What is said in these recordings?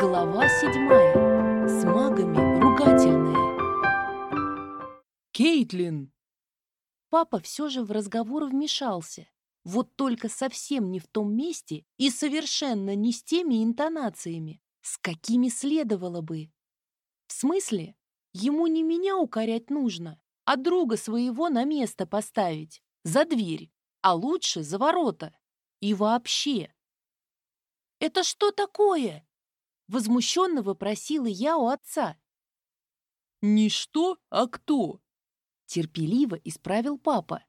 Глава седьмая. С магами ругательные. Кейтлин! Папа все же в разговор вмешался. Вот только совсем не в том месте и совершенно не с теми интонациями, с какими следовало бы. В смысле, ему не меня укорять нужно, а друга своего на место поставить, за дверь, а лучше за ворота. И вообще. «Это что такое?» Возмущенно вопросила я у отца. Не что, а кто? Терпеливо исправил папа.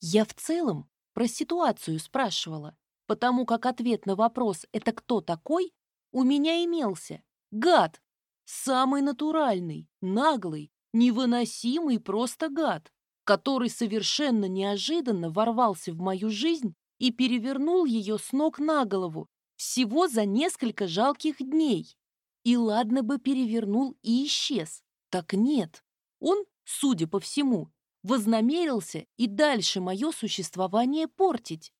Я в целом про ситуацию спрашивала, потому как ответ на вопрос «это кто такой?» у меня имелся. Гад! Самый натуральный, наглый, невыносимый просто гад, который совершенно неожиданно ворвался в мою жизнь и перевернул ее с ног на голову всего за несколько жалких дней. И ладно бы перевернул и исчез. Так нет. Он, судя по всему, вознамерился и дальше мое существование портить.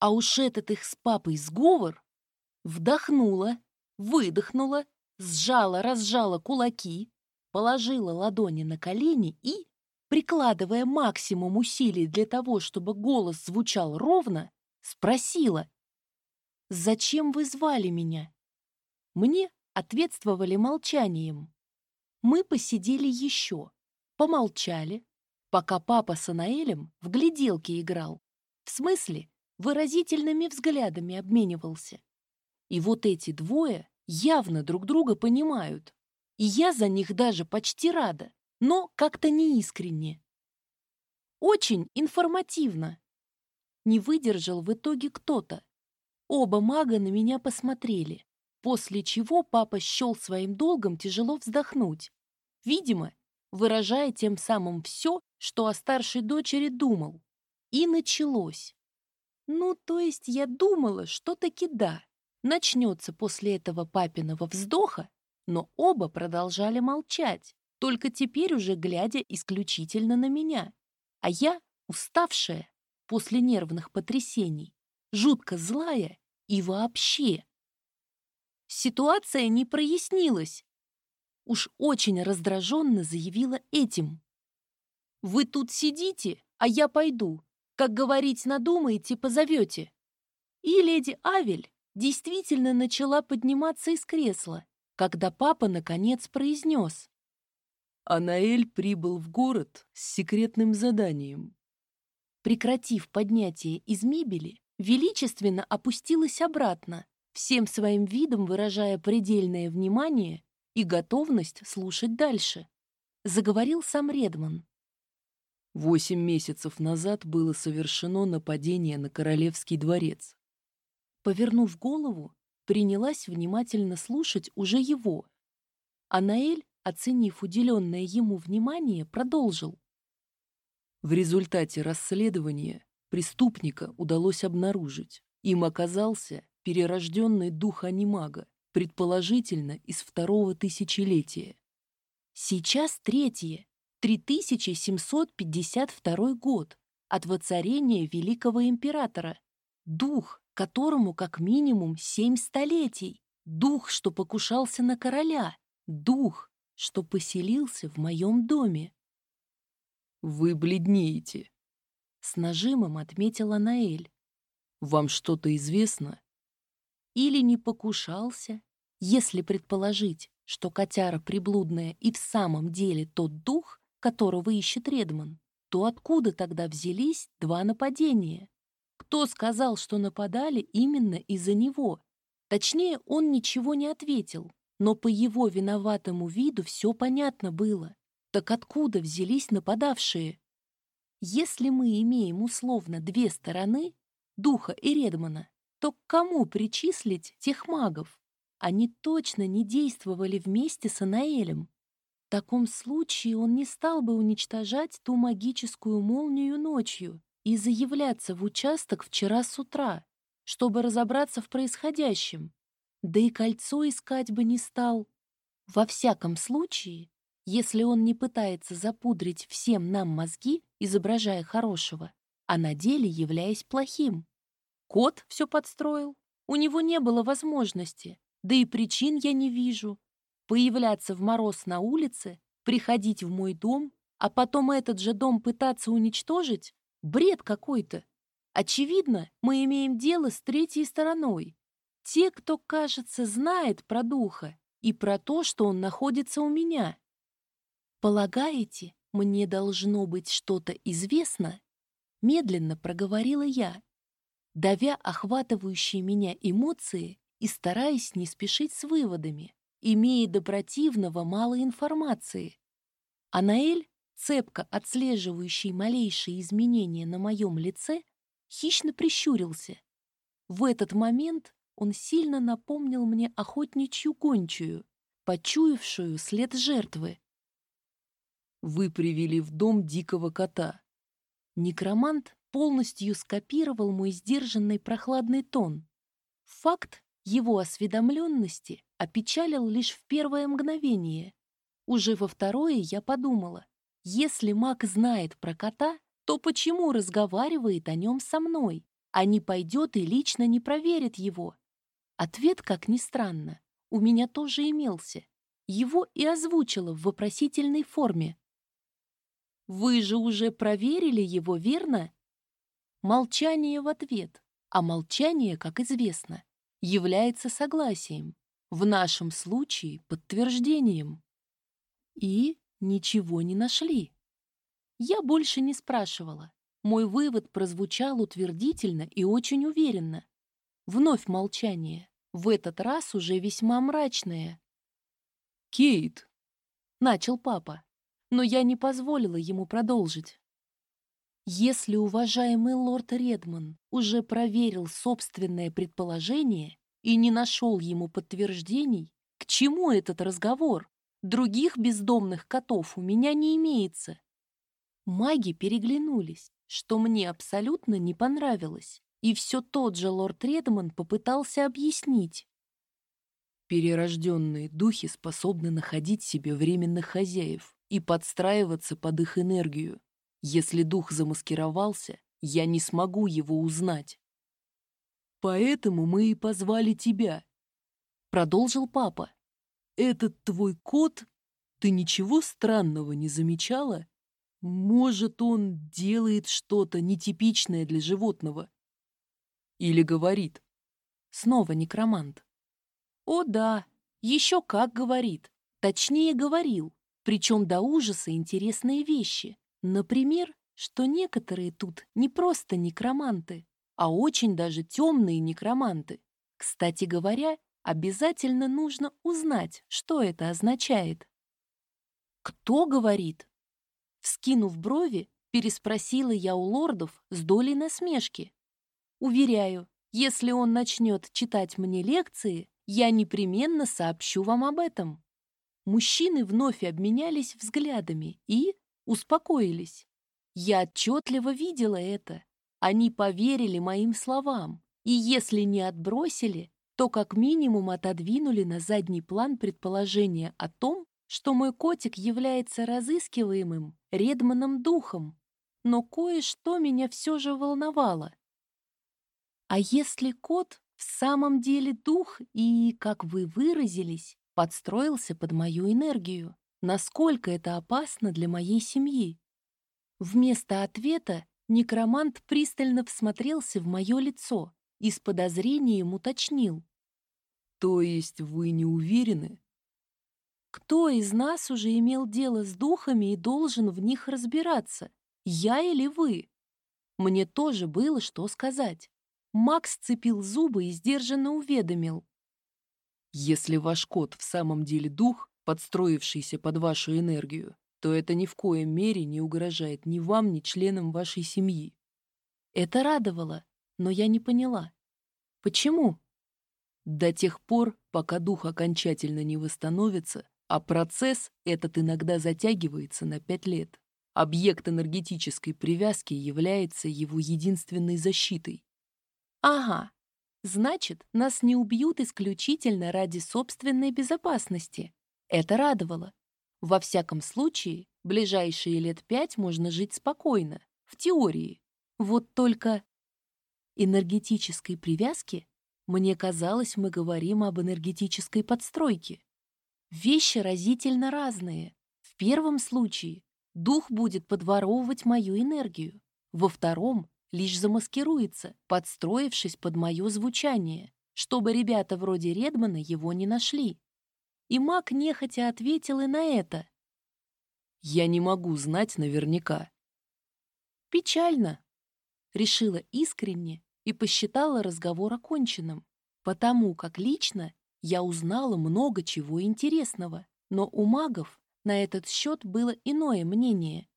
А уж этот их с папой сговор вдохнула, выдохнула, сжала-разжала кулаки, положила ладони на колени и, прикладывая максимум усилий для того, чтобы голос звучал ровно, спросила, «Зачем вы звали меня?» Мне ответствовали молчанием. Мы посидели еще, помолчали, пока папа с Анаэлем в гляделке играл. В смысле, выразительными взглядами обменивался. И вот эти двое явно друг друга понимают. И я за них даже почти рада, но как-то неискренне. Очень информативно. Не выдержал в итоге кто-то. Оба мага на меня посмотрели, после чего папа счел своим долгом тяжело вздохнуть. Видимо, выражая тем самым все, что о старшей дочери думал. И началось. Ну, то есть я думала, что таки да. Начнется после этого папиного вздоха, но оба продолжали молчать, только теперь уже глядя исключительно на меня. А я, уставшая после нервных потрясений, жутко злая и вообще. Ситуация не прояснилась. Уж очень раздраженно заявила этим. «Вы тут сидите, а я пойду. Как говорить надумаете, позовете». И леди Авель действительно начала подниматься из кресла, когда папа наконец произнес. Анаэль прибыл в город с секретным заданием. Прекратив поднятие из мебели, величественно опустилась обратно, всем своим видом выражая предельное внимание и готовность слушать дальше. Заговорил сам Редман. Восемь месяцев назад было совершено нападение на Королевский дворец. Повернув голову, принялась внимательно слушать уже его. А Наэль, оценив уделенное ему внимание, продолжил. В результате расследования Преступника удалось обнаружить. Им оказался перерожденный дух анимага, предположительно из второго тысячелетия. Сейчас третье, 3752 год от воцарения великого императора. Дух, которому как минимум семь столетий. Дух, что покушался на короля. Дух, что поселился в моем доме. «Вы бледнеете», с нажимом отметила Наэль. «Вам что-то известно?» Или не покушался, если предположить, что котяра приблудная и в самом деле тот дух, которого ищет Редман, то откуда тогда взялись два нападения? Кто сказал, что нападали именно из-за него? Точнее, он ничего не ответил, но по его виноватому виду все понятно было. Так откуда взялись нападавшие? Если мы имеем условно две стороны, Духа и Редмана, то к кому причислить тех магов? Они точно не действовали вместе с Анаэлем. В таком случае он не стал бы уничтожать ту магическую молнию ночью и заявляться в участок вчера с утра, чтобы разобраться в происходящем. Да и кольцо искать бы не стал. Во всяком случае, если он не пытается запудрить всем нам мозги, изображая хорошего, а на деле являясь плохим. Кот все подстроил. У него не было возможности, да и причин я не вижу. Появляться в мороз на улице, приходить в мой дом, а потом этот же дом пытаться уничтожить — бред какой-то. Очевидно, мы имеем дело с третьей стороной. Те, кто, кажется, знает про духа и про то, что он находится у меня. Полагаете, мне должно быть что-то известно? Медленно проговорила я, давя охватывающие меня эмоции и стараясь не спешить с выводами, имея до противного мало информации. Анаэль, цепко отслеживающий малейшие изменения на моем лице, хищно прищурился. В этот момент он сильно напомнил мне охотничью гончую, почуявшую след жертвы. «Вы привели в дом дикого кота». Некромант полностью скопировал мой сдержанный прохладный тон. Факт его осведомленности опечалил лишь в первое мгновение. Уже во второе я подумала, если маг знает про кота, то почему разговаривает о нем со мной, а не пойдет и лично не проверит его? Ответ, как ни странно, у меня тоже имелся. Его и озвучила в вопросительной форме. «Вы же уже проверили его, верно?» Молчание в ответ, а молчание, как известно, является согласием, в нашем случае подтверждением. И ничего не нашли. Я больше не спрашивала. Мой вывод прозвучал утвердительно и очень уверенно. Вновь молчание, в этот раз уже весьма мрачное. «Кейт!» — начал папа, но я не позволила ему продолжить. Если уважаемый лорд Редман уже проверил собственное предположение и не нашел ему подтверждений, к чему этот разговор? Других бездомных котов у меня не имеется. Маги переглянулись, что мне абсолютно не понравилось, и все тот же лорд Редман попытался объяснить. Перерожденные духи способны находить себе временных хозяев и подстраиваться под их энергию. Если дух замаскировался, я не смогу его узнать. Поэтому мы и позвали тебя, — продолжил папа. Этот твой кот, ты ничего странного не замечала? Может, он делает что-то нетипичное для животного? Или говорит? Снова некромант. О да, еще как говорит. Точнее, говорил. Причем до ужаса интересные вещи. Например, что некоторые тут не просто некроманты, а очень даже темные некроманты. Кстати говоря, обязательно нужно узнать, что это означает. «Кто говорит?» Вскинув брови, переспросила я у лордов с долей насмешки. «Уверяю, если он начнет читать мне лекции, я непременно сообщу вам об этом». Мужчины вновь обменялись взглядами и, успокоились. Я отчетливо видела это. Они поверили моим словам, и если не отбросили, то как минимум отодвинули на задний план предположение о том, что мой котик является разыскиваемым Редманом духом. Но кое-что меня все же волновало. А если кот в самом деле дух и, как вы выразились, подстроился под мою энергию? насколько это опасно для моей семьи. Вместо ответа некромант пристально всмотрелся в мое лицо и с подозрением уточнил. «То есть вы не уверены?» «Кто из нас уже имел дело с духами и должен в них разбираться? Я или вы?» Мне тоже было что сказать. Макс цепил зубы и сдержанно уведомил. «Если ваш кот в самом деле дух, подстроившийся под вашу энергию, то это ни в коем мере не угрожает ни вам, ни членам вашей семьи. Это радовало, но я не поняла. Почему? До тех пор, пока дух окончательно не восстановится, а процесс этот иногда затягивается на пять лет. Объект энергетической привязки является его единственной защитой. Ага, значит, нас не убьют исключительно ради собственной безопасности. Это радовало. Во всяком случае, ближайшие лет пять можно жить спокойно, в теории. Вот только энергетической привязки, мне казалось, мы говорим об энергетической подстройке. Вещи разительно разные. В первом случае дух будет подворовывать мою энергию, во втором лишь замаскируется, подстроившись под мое звучание, чтобы ребята вроде Редмана его не нашли. И маг нехотя ответил и на это. «Я не могу знать наверняка». «Печально», — решила искренне и посчитала разговор оконченным, потому как лично я узнала много чего интересного, но у магов на этот счет было иное мнение.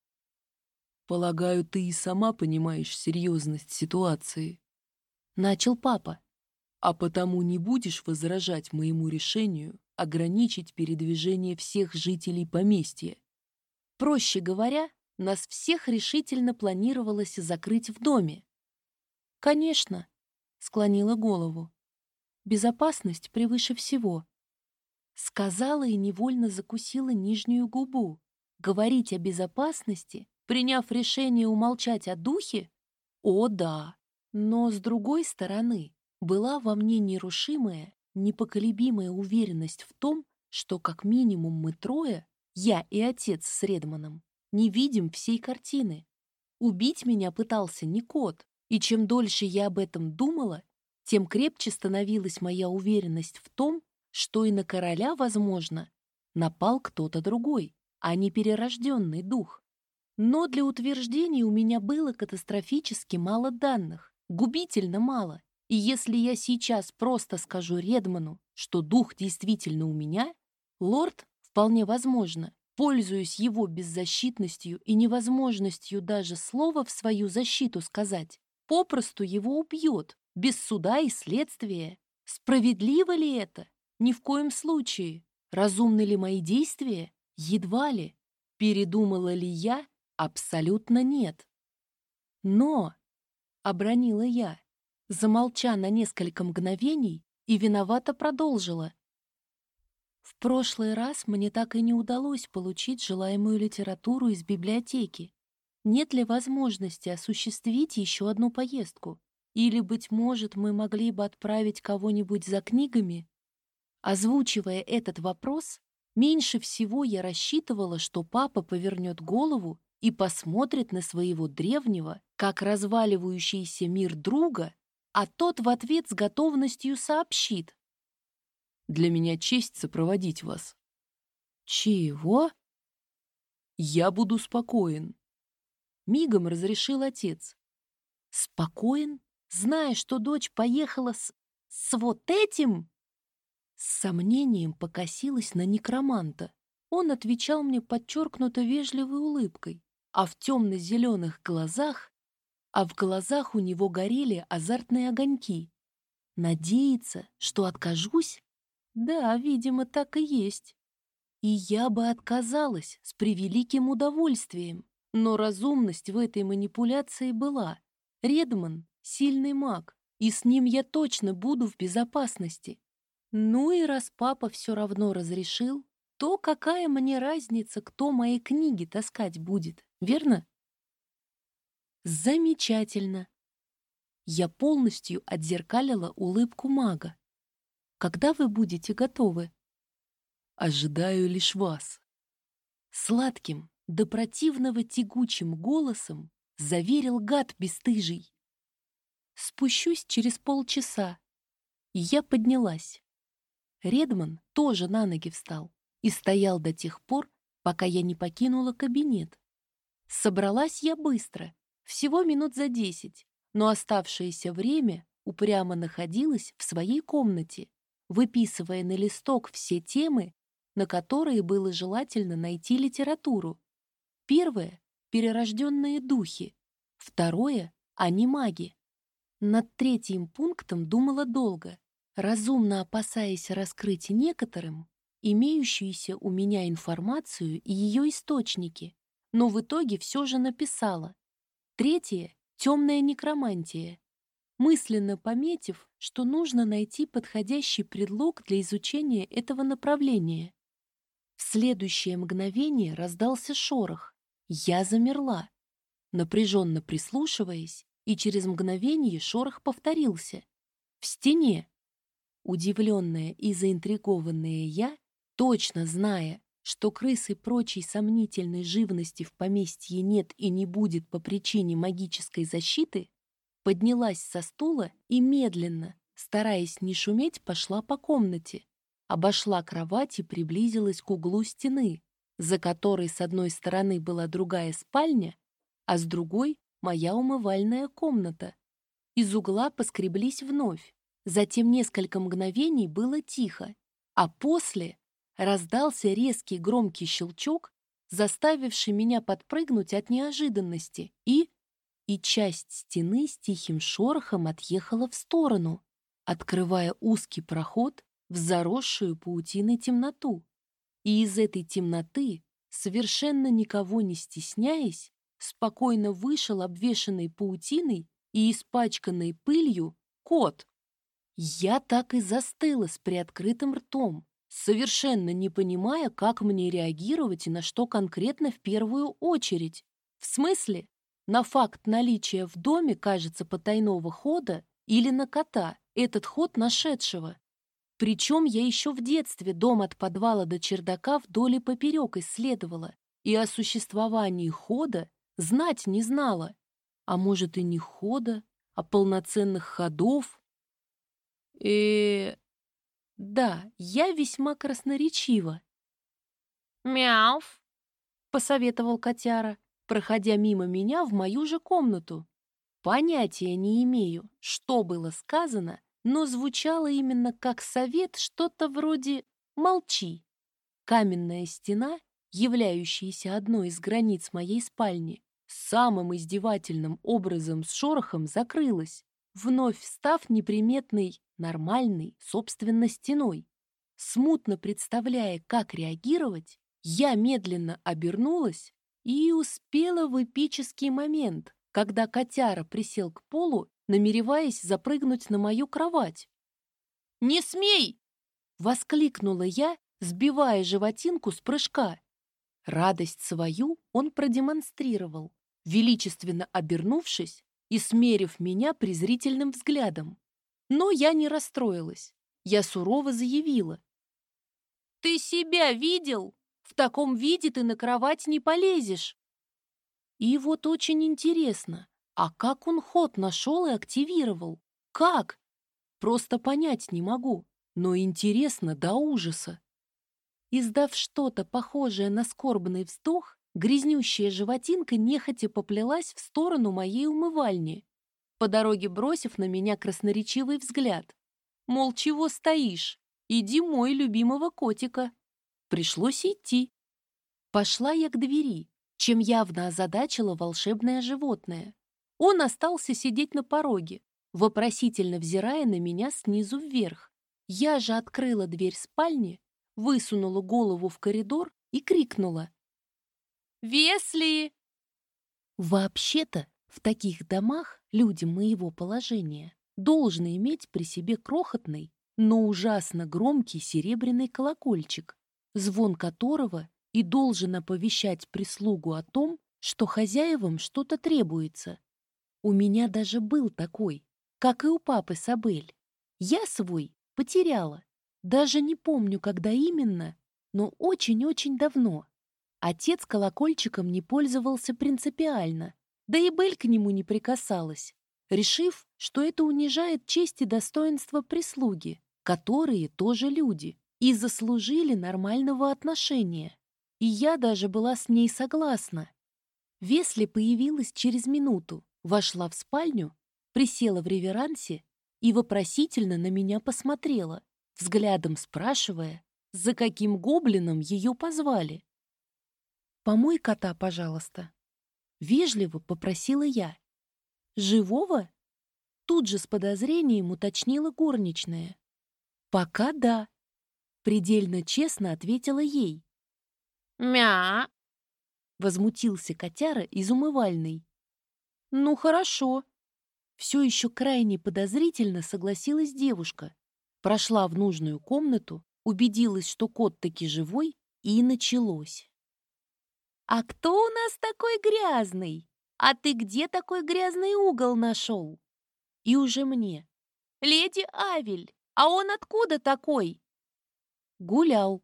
«Полагаю, ты и сама понимаешь серьезность ситуации», — начал папа. «А потому не будешь возражать моему решению ограничить передвижение всех жителей поместья». Проще говоря, нас всех решительно планировалось закрыть в доме. «Конечно», — склонила голову. «Безопасность превыше всего». Сказала и невольно закусила нижнюю губу. Говорить о безопасности приняв решение умолчать о духе? О, да. Но, с другой стороны, была во мне нерушимая, непоколебимая уверенность в том, что как минимум мы трое, я и отец с Редманом, не видим всей картины. Убить меня пытался не кот, и чем дольше я об этом думала, тем крепче становилась моя уверенность в том, что и на короля, возможно, напал кто-то другой, а не перерожденный дух. Но для утверждений у меня было катастрофически мало данных, губительно мало. И если я сейчас просто скажу Редману, что дух действительно у меня, лорд, вполне возможно, пользуясь его беззащитностью и невозможностью даже слова в свою защиту сказать, попросту его убьет, без суда и следствия. Справедливо ли это? Ни в коем случае. Разумны ли мои действия? Едва ли. Передумала ли я Абсолютно нет. Но, — обронила я, замолча на несколько мгновений и виновато продолжила. В прошлый раз мне так и не удалось получить желаемую литературу из библиотеки. Нет ли возможности осуществить еще одну поездку? Или, быть может, мы могли бы отправить кого-нибудь за книгами? Озвучивая этот вопрос, меньше всего я рассчитывала, что папа повернет голову и посмотрит на своего древнего, как разваливающийся мир друга, а тот в ответ с готовностью сообщит. «Для меня честь сопроводить вас». «Чего?» «Я буду спокоен», — мигом разрешил отец. «Спокоен, зная, что дочь поехала с... с вот этим?» С сомнением покосилась на некроманта. Он отвечал мне подчеркнуто вежливой улыбкой а в темно-зеленых глазах, а в глазах у него горели азартные огоньки. Надеяться, что откажусь? Да, видимо, так и есть. И я бы отказалась с превеликим удовольствием. Но разумность в этой манипуляции была. Редман — сильный маг, и с ним я точно буду в безопасности. Ну и раз папа все равно разрешил, то какая мне разница, кто мои книги таскать будет? верно? Замечательно. Я полностью отзеркалила улыбку мага. Когда вы будете готовы? Ожидаю лишь вас. Сладким, до противного тягучим голосом заверил гад бесстыжий. Спущусь через полчаса. Я поднялась. Редман тоже на ноги встал и стоял до тех пор, пока я не покинула кабинет. Собралась я быстро, всего минут за десять, но оставшееся время упрямо находилась в своей комнате, выписывая на листок все темы, на которые было желательно найти литературу. Первое — перерожденные духи. Второе — анимаги. Над третьим пунктом думала долго, разумно опасаясь раскрыть некоторым имеющуюся у меня информацию и ее источники но в итоге все же написала. Третье — темная некромантия. Мысленно пометив, что нужно найти подходящий предлог для изучения этого направления. В следующее мгновение раздался шорох. Я замерла, напряженно прислушиваясь, и через мгновение шорох повторился. В стене. Удивленная и заинтригованная я, точно зная, что крыс и прочей сомнительной живности в поместье нет и не будет по причине магической защиты, поднялась со стула и медленно, стараясь не шуметь, пошла по комнате, обошла кровать и приблизилась к углу стены, за которой с одной стороны была другая спальня, а с другой — моя умывальная комната. Из угла поскреблись вновь. Затем несколько мгновений было тихо, а после раздался резкий громкий щелчок, заставивший меня подпрыгнуть от неожиданности, и... и часть стены с тихим шорохом отъехала в сторону, открывая узкий проход в заросшую паутиной темноту. И из этой темноты, совершенно никого не стесняясь, спокойно вышел обвешанный паутиной и испачканной пылью кот. Я так и застыла с приоткрытым ртом, совершенно не понимая, как мне реагировать и на что конкретно в первую очередь. В смысле? На факт наличия в доме, кажется, потайного хода или на кота, этот ход нашедшего. Причем я еще в детстве дом от подвала до чердака вдоль и поперек исследовала, и о существовании хода знать не знала. А может и не хода, а полноценных ходов. И да, я весьма красноречива. «Мяув!» — посоветовал котяра, проходя мимо меня в мою же комнату. Понятия не имею, что было сказано, но звучало именно как совет что-то вроде «молчи». Каменная стена, являющаяся одной из границ моей спальни, самым издевательным образом с шорохом закрылась, вновь став неприметной нормальной, собственно, стеной. Смутно представляя, как реагировать, я медленно обернулась и успела в эпический момент, когда котяра присел к полу, намереваясь запрыгнуть на мою кровать. «Не смей!» — воскликнула я, сбивая животинку с прыжка. Радость свою он продемонстрировал, величественно обернувшись и смерив меня презрительным взглядом. Но я не расстроилась. Я сурово заявила. «Ты себя видел? В таком виде ты на кровать не полезешь!» И вот очень интересно, а как он ход нашел и активировал? Как? Просто понять не могу, но интересно до ужаса. Издав что-то похожее на скорбный вздох, грязнющая животинка нехотя поплелась в сторону моей умывальни по дороге бросив на меня красноречивый взгляд. Мол, чего стоишь? Иди мой любимого котика. Пришлось идти. Пошла я к двери, чем явно озадачила волшебное животное. Он остался сидеть на пороге, вопросительно взирая на меня снизу вверх. Я же открыла дверь спальни, высунула голову в коридор и крикнула. «Весли!» Вообще-то в таких домах люди моего положения должны иметь при себе крохотный, но ужасно громкий серебряный колокольчик, звон которого и должен оповещать прислугу о том, что хозяевам что-то требуется. У меня даже был такой, как и у папы Сабель. Я свой потеряла. Даже не помню, когда именно, но очень-очень давно. Отец колокольчиком не пользовался принципиально, да и Бель к нему не прикасалась, решив, что это унижает честь и достоинство прислуги, которые тоже люди и заслужили нормального отношения. И я даже была с ней согласна. Весли появилась через минуту, вошла в спальню, присела в реверансе и вопросительно на меня посмотрела, взглядом спрашивая, за каким гоблином ее позвали. «Помой кота, пожалуйста», Вежливо попросила я. «Живого?» Тут же с подозрением уточнила горничная. «Пока да», — предельно честно ответила ей. «Мя!» — возмутился котяра из умывальной. «Ну, хорошо». Все еще крайне подозрительно согласилась девушка. Прошла в нужную комнату, убедилась, что кот таки живой, И началось. «А кто у нас такой грязный? А ты где такой грязный угол нашел?» И уже мне. «Леди Авель, а он откуда такой?» «Гулял».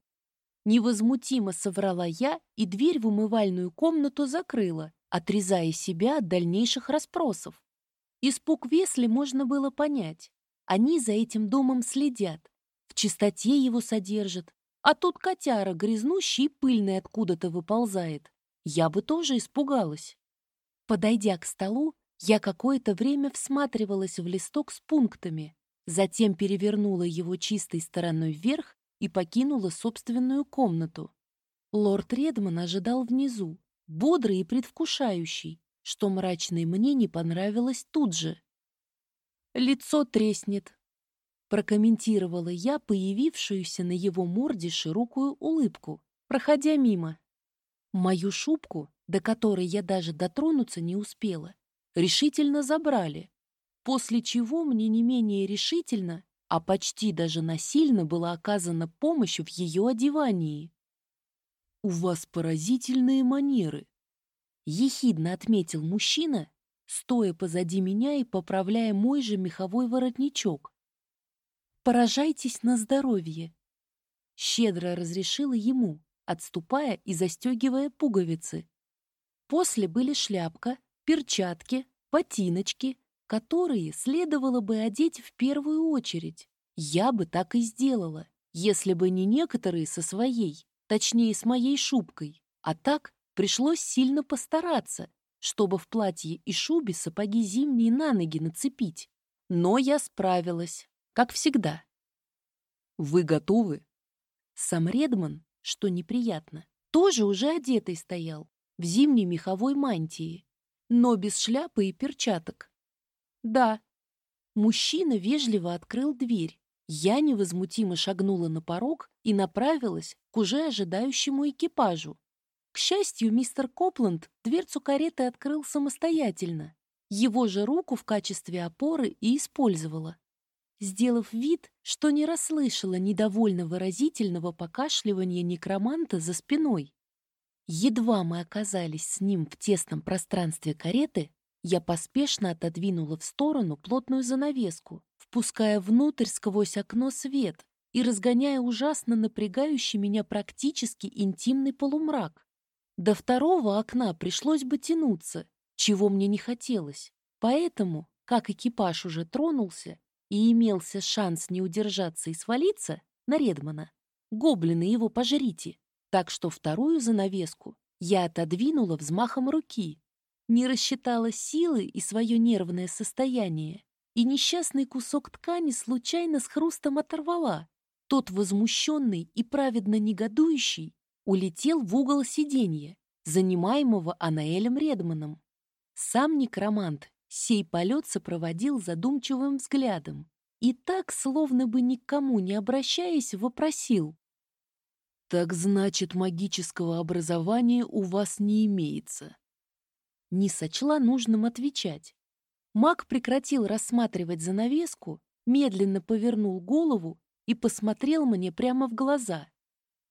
Невозмутимо соврала я и дверь в умывальную комнату закрыла, отрезая себя от дальнейших расспросов. Испуг Весли можно было понять. Они за этим домом следят, в чистоте его содержат, а тут котяра грязнущий и пыльный откуда-то выползает. Я бы тоже испугалась. Подойдя к столу, я какое-то время всматривалась в листок с пунктами, затем перевернула его чистой стороной вверх и покинула собственную комнату. Лорд Редман ожидал внизу, бодрый и предвкушающий, что мрачной мне не понравилось тут же. «Лицо треснет», — прокомментировала я появившуюся на его морде широкую улыбку, проходя мимо. Мою шубку, до которой я даже дотронуться не успела, решительно забрали, после чего мне не менее решительно, а почти даже насильно была оказана помощь в ее одевании. «У вас поразительные манеры», — ехидно отметил мужчина, стоя позади меня и поправляя мой же меховой воротничок. «Поражайтесь на здоровье», — щедро разрешила ему, отступая и застегивая пуговицы. После были шляпка, перчатки, ботиночки, которые следовало бы одеть в первую очередь. Я бы так и сделала, если бы не некоторые со своей, точнее, с моей шубкой. А так пришлось сильно постараться, чтобы в платье и шубе сапоги зимние на ноги нацепить. Но я справилась, как всегда. «Вы готовы?» Сам Редман, что неприятно, тоже уже одетый стоял, в зимней меховой мантии, но без шляпы и перчаток. «Да». Мужчина вежливо открыл дверь. Я невозмутимо шагнула на порог и направилась к уже ожидающему экипажу. К счастью, мистер Копланд дверцу кареты открыл самостоятельно. Его же руку в качестве опоры и использовала. Сделав вид, что не расслышала недовольно выразительного покашливания некроманта за спиной. Едва мы оказались с ним в тесном пространстве кареты, я поспешно отодвинула в сторону плотную занавеску, впуская внутрь сквозь окно свет и разгоняя ужасно напрягающий меня практически интимный полумрак. До второго окна пришлось бы тянуться, чего мне не хотелось. Поэтому, как экипаж уже тронулся и имелся шанс не удержаться и свалиться на Редмана, гоблины его пожрите, так что вторую занавеску я отодвинула взмахом руки, не рассчитала силы и свое нервное состояние, и несчастный кусок ткани случайно с хрустом оторвала. Тот возмущенный и праведно негодующий улетел в угол сиденья, занимаемого Анаэлем Редманом. Сам некромант сей полет сопроводил задумчивым взглядом и так, словно бы никому не обращаясь, вопросил. «Так значит, магического образования у вас не имеется?» Не сочла нужным отвечать. Маг прекратил рассматривать занавеску, медленно повернул голову и посмотрел мне прямо в глаза.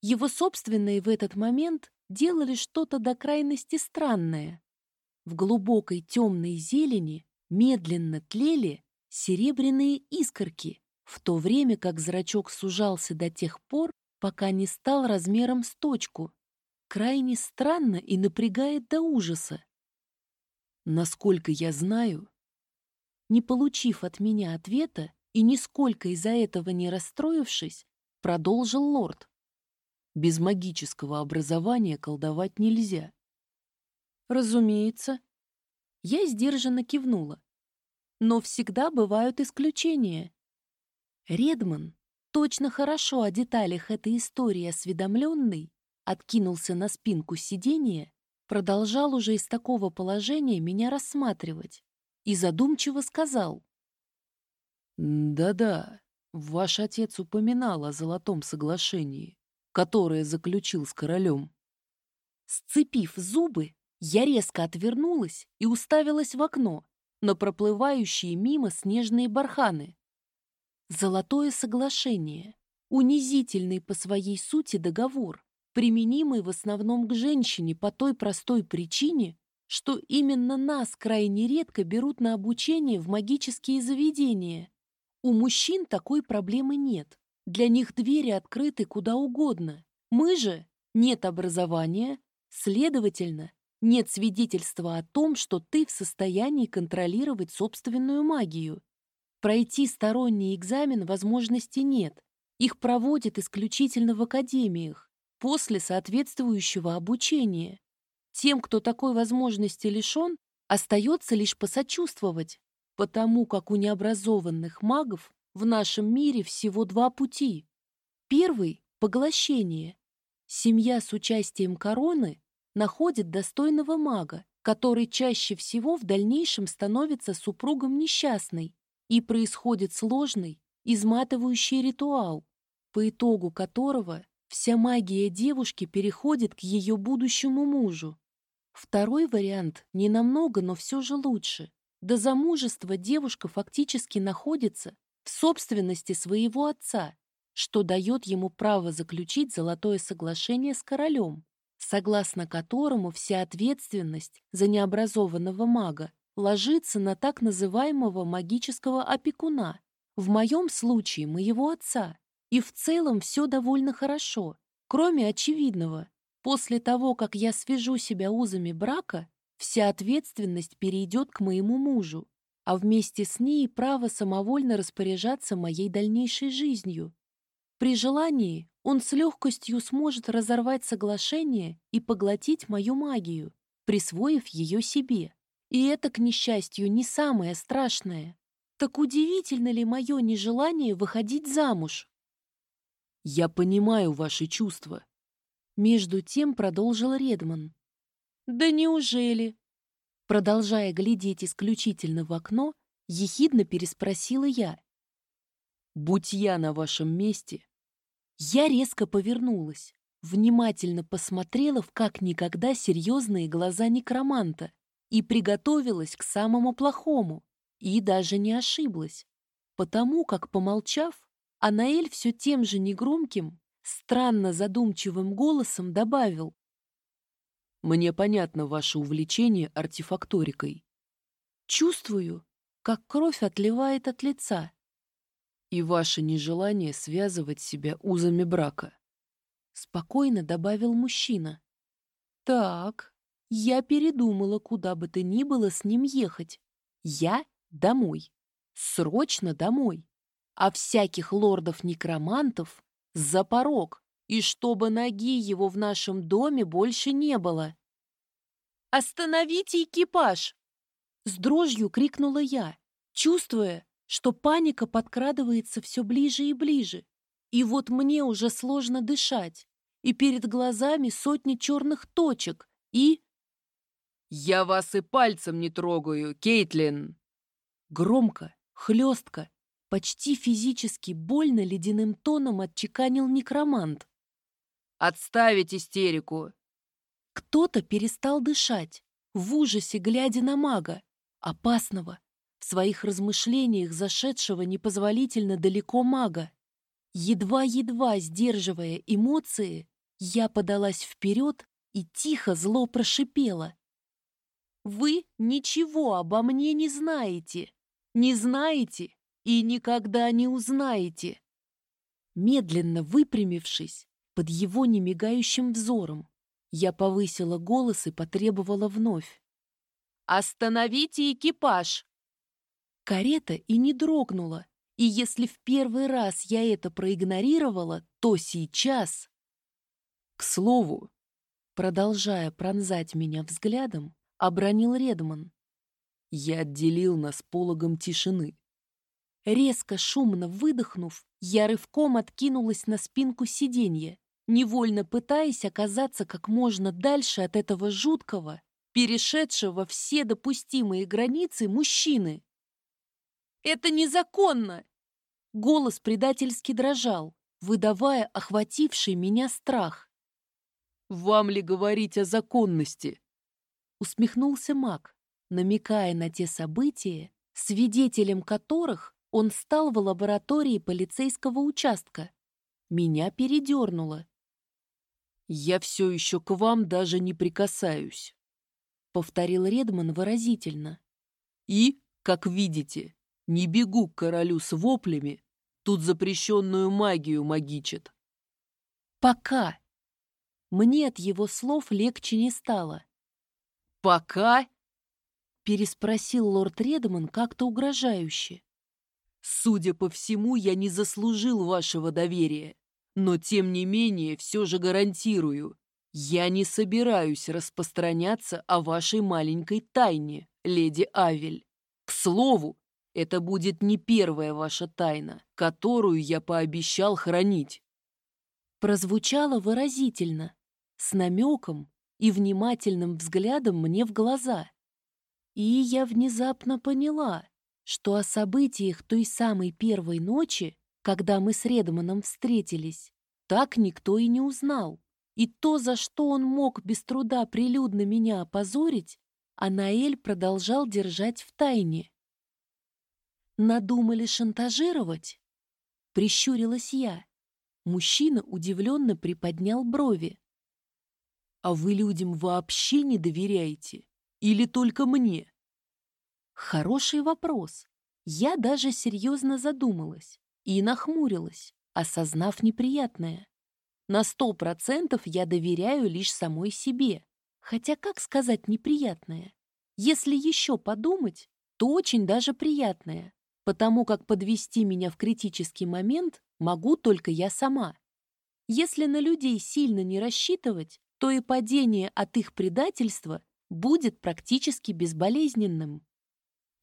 Его собственные в этот момент делали что-то до крайности странное. В глубокой темной зелени медленно тлели серебряные искорки, в то время как зрачок сужался до тех пор, пока не стал размером с точку. Крайне странно и напрягает до ужаса. Насколько я знаю, не получив от меня ответа и нисколько из-за этого не расстроившись, продолжил лорд. Без магического образования колдовать нельзя. Разумеется. Я сдержанно кивнула. Но всегда бывают исключения. Редман, точно хорошо о деталях этой истории осведомленный, откинулся на спинку сиденья продолжал уже из такого положения меня рассматривать и задумчиво сказал. «Да-да, ваш отец упоминал о золотом соглашении, которое заключил с королем». Сцепив зубы, я резко отвернулась и уставилась в окно на проплывающие мимо снежные барханы. Золотое соглашение, унизительный по своей сути договор, применимый в основном к женщине по той простой причине, что именно нас крайне редко берут на обучение в магические заведения. У мужчин такой проблемы нет. Для них двери открыты куда угодно. Мы же нет образования, следовательно, нет свидетельства о том, что ты в состоянии контролировать собственную магию. Пройти сторонний экзамен возможности нет. Их проводят исключительно в академиях, после соответствующего обучения. Тем, кто такой возможности лишен, остается лишь посочувствовать, потому как у необразованных магов в нашем мире всего два пути. Первый — поглощение. Семья с участием короны находит достойного мага, который чаще всего в дальнейшем становится супругом несчастной, и происходит сложный, изматывающий ритуал, по итогу которого вся магия девушки переходит к ее будущему мужу. Второй вариант не намного, но все же лучше. До замужества девушка фактически находится в собственности своего отца, что дает ему право заключить золотое соглашение с королем, согласно которому вся ответственность за необразованного мага ложится на так называемого магического опекуна, в моем случае моего отца. И в целом все довольно хорошо, кроме очевидного. После того, как я свяжу себя узами брака, вся ответственность перейдет к моему мужу, а вместе с ней право самовольно распоряжаться моей дальнейшей жизнью. При желании он с легкостью сможет разорвать соглашение и поглотить мою магию, присвоив ее себе. И это, к несчастью, не самое страшное. Так удивительно ли мое нежелание выходить замуж? «Я понимаю ваши чувства», — между тем продолжил Редман. «Да неужели?» Продолжая глядеть исключительно в окно, ехидно переспросила я. «Будь я на вашем месте...» Я резко повернулась, внимательно посмотрела в как никогда серьезные глаза некроманта и приготовилась к самому плохому, и даже не ошиблась, потому как, помолчав, Анаэль все тем же негромким, странно задумчивым голосом добавил. «Мне понятно ваше увлечение артефакторикой. Чувствую, как кровь отливает от лица. И ваше нежелание связывать себя узами брака. Спокойно добавил мужчина. Так, я передумала, куда бы ты ни было с ним ехать. Я домой. Срочно домой. А всяких лордов-некромантов за порог. И чтобы ноги его в нашем доме больше не было. «Остановите экипаж!» С дрожью крикнула я, чувствуя, что паника подкрадывается все ближе и ближе. И вот мне уже сложно дышать, и перед глазами сотни черных точек, и... «Я вас и пальцем не трогаю, Кейтлин!» Громко, хлестко, почти физически больно ледяным тоном отчеканил некромант. «Отставить истерику!» Кто-то перестал дышать, в ужасе глядя на мага, опасного, в своих размышлениях зашедшего непозволительно далеко мага. Едва-едва сдерживая эмоции, я подалась вперед и тихо зло прошипела. Вы ничего обо мне не знаете. Не знаете и никогда не узнаете. Медленно выпрямившись под его немигающим взором, я повысила голос и потребовала вновь. «Остановите экипаж!» Карета и не дрогнула, и если в первый раз я это проигнорировала, то сейчас... К слову, продолжая пронзать меня взглядом, — обронил Редман. Я отделил нас пологом тишины. Резко, шумно выдохнув, я рывком откинулась на спинку сиденья, невольно пытаясь оказаться как можно дальше от этого жуткого, перешедшего все допустимые границы мужчины. «Это незаконно!» Голос предательски дрожал, выдавая охвативший меня страх. «Вам ли говорить о законности?» усмехнулся маг, намекая на те события, свидетелем которых он стал в лаборатории полицейского участка. Меня передернуло. «Я все еще к вам даже не прикасаюсь», — повторил Редман выразительно. «И, как видите, не бегу к королю с воплями, тут запрещенную магию магичат». «Пока». Мне от его слов легче не стало. «Пока?» — переспросил лорд Редман как-то угрожающе. «Судя по всему, я не заслужил вашего доверия. Но, тем не менее, все же гарантирую, я не собираюсь распространяться о вашей маленькой тайне, леди Авель. К слову, это будет не первая ваша тайна, которую я пообещал хранить. Прозвучало выразительно, с намеком и внимательным взглядом мне в глаза. И я внезапно поняла, что о событиях той самой первой ночи когда мы с Редманом встретились, так никто и не узнал. И то, за что он мог без труда прилюдно меня опозорить, Анаэль продолжал держать в тайне. «Надумали шантажировать?» Прищурилась я. Мужчина удивленно приподнял брови. «А вы людям вообще не доверяете? Или только мне?» Хороший вопрос. Я даже серьезно задумалась и нахмурилась, осознав неприятное. На сто процентов я доверяю лишь самой себе. Хотя как сказать неприятное? Если еще подумать, то очень даже приятное, потому как подвести меня в критический момент могу только я сама. Если на людей сильно не рассчитывать, то и падение от их предательства будет практически безболезненным.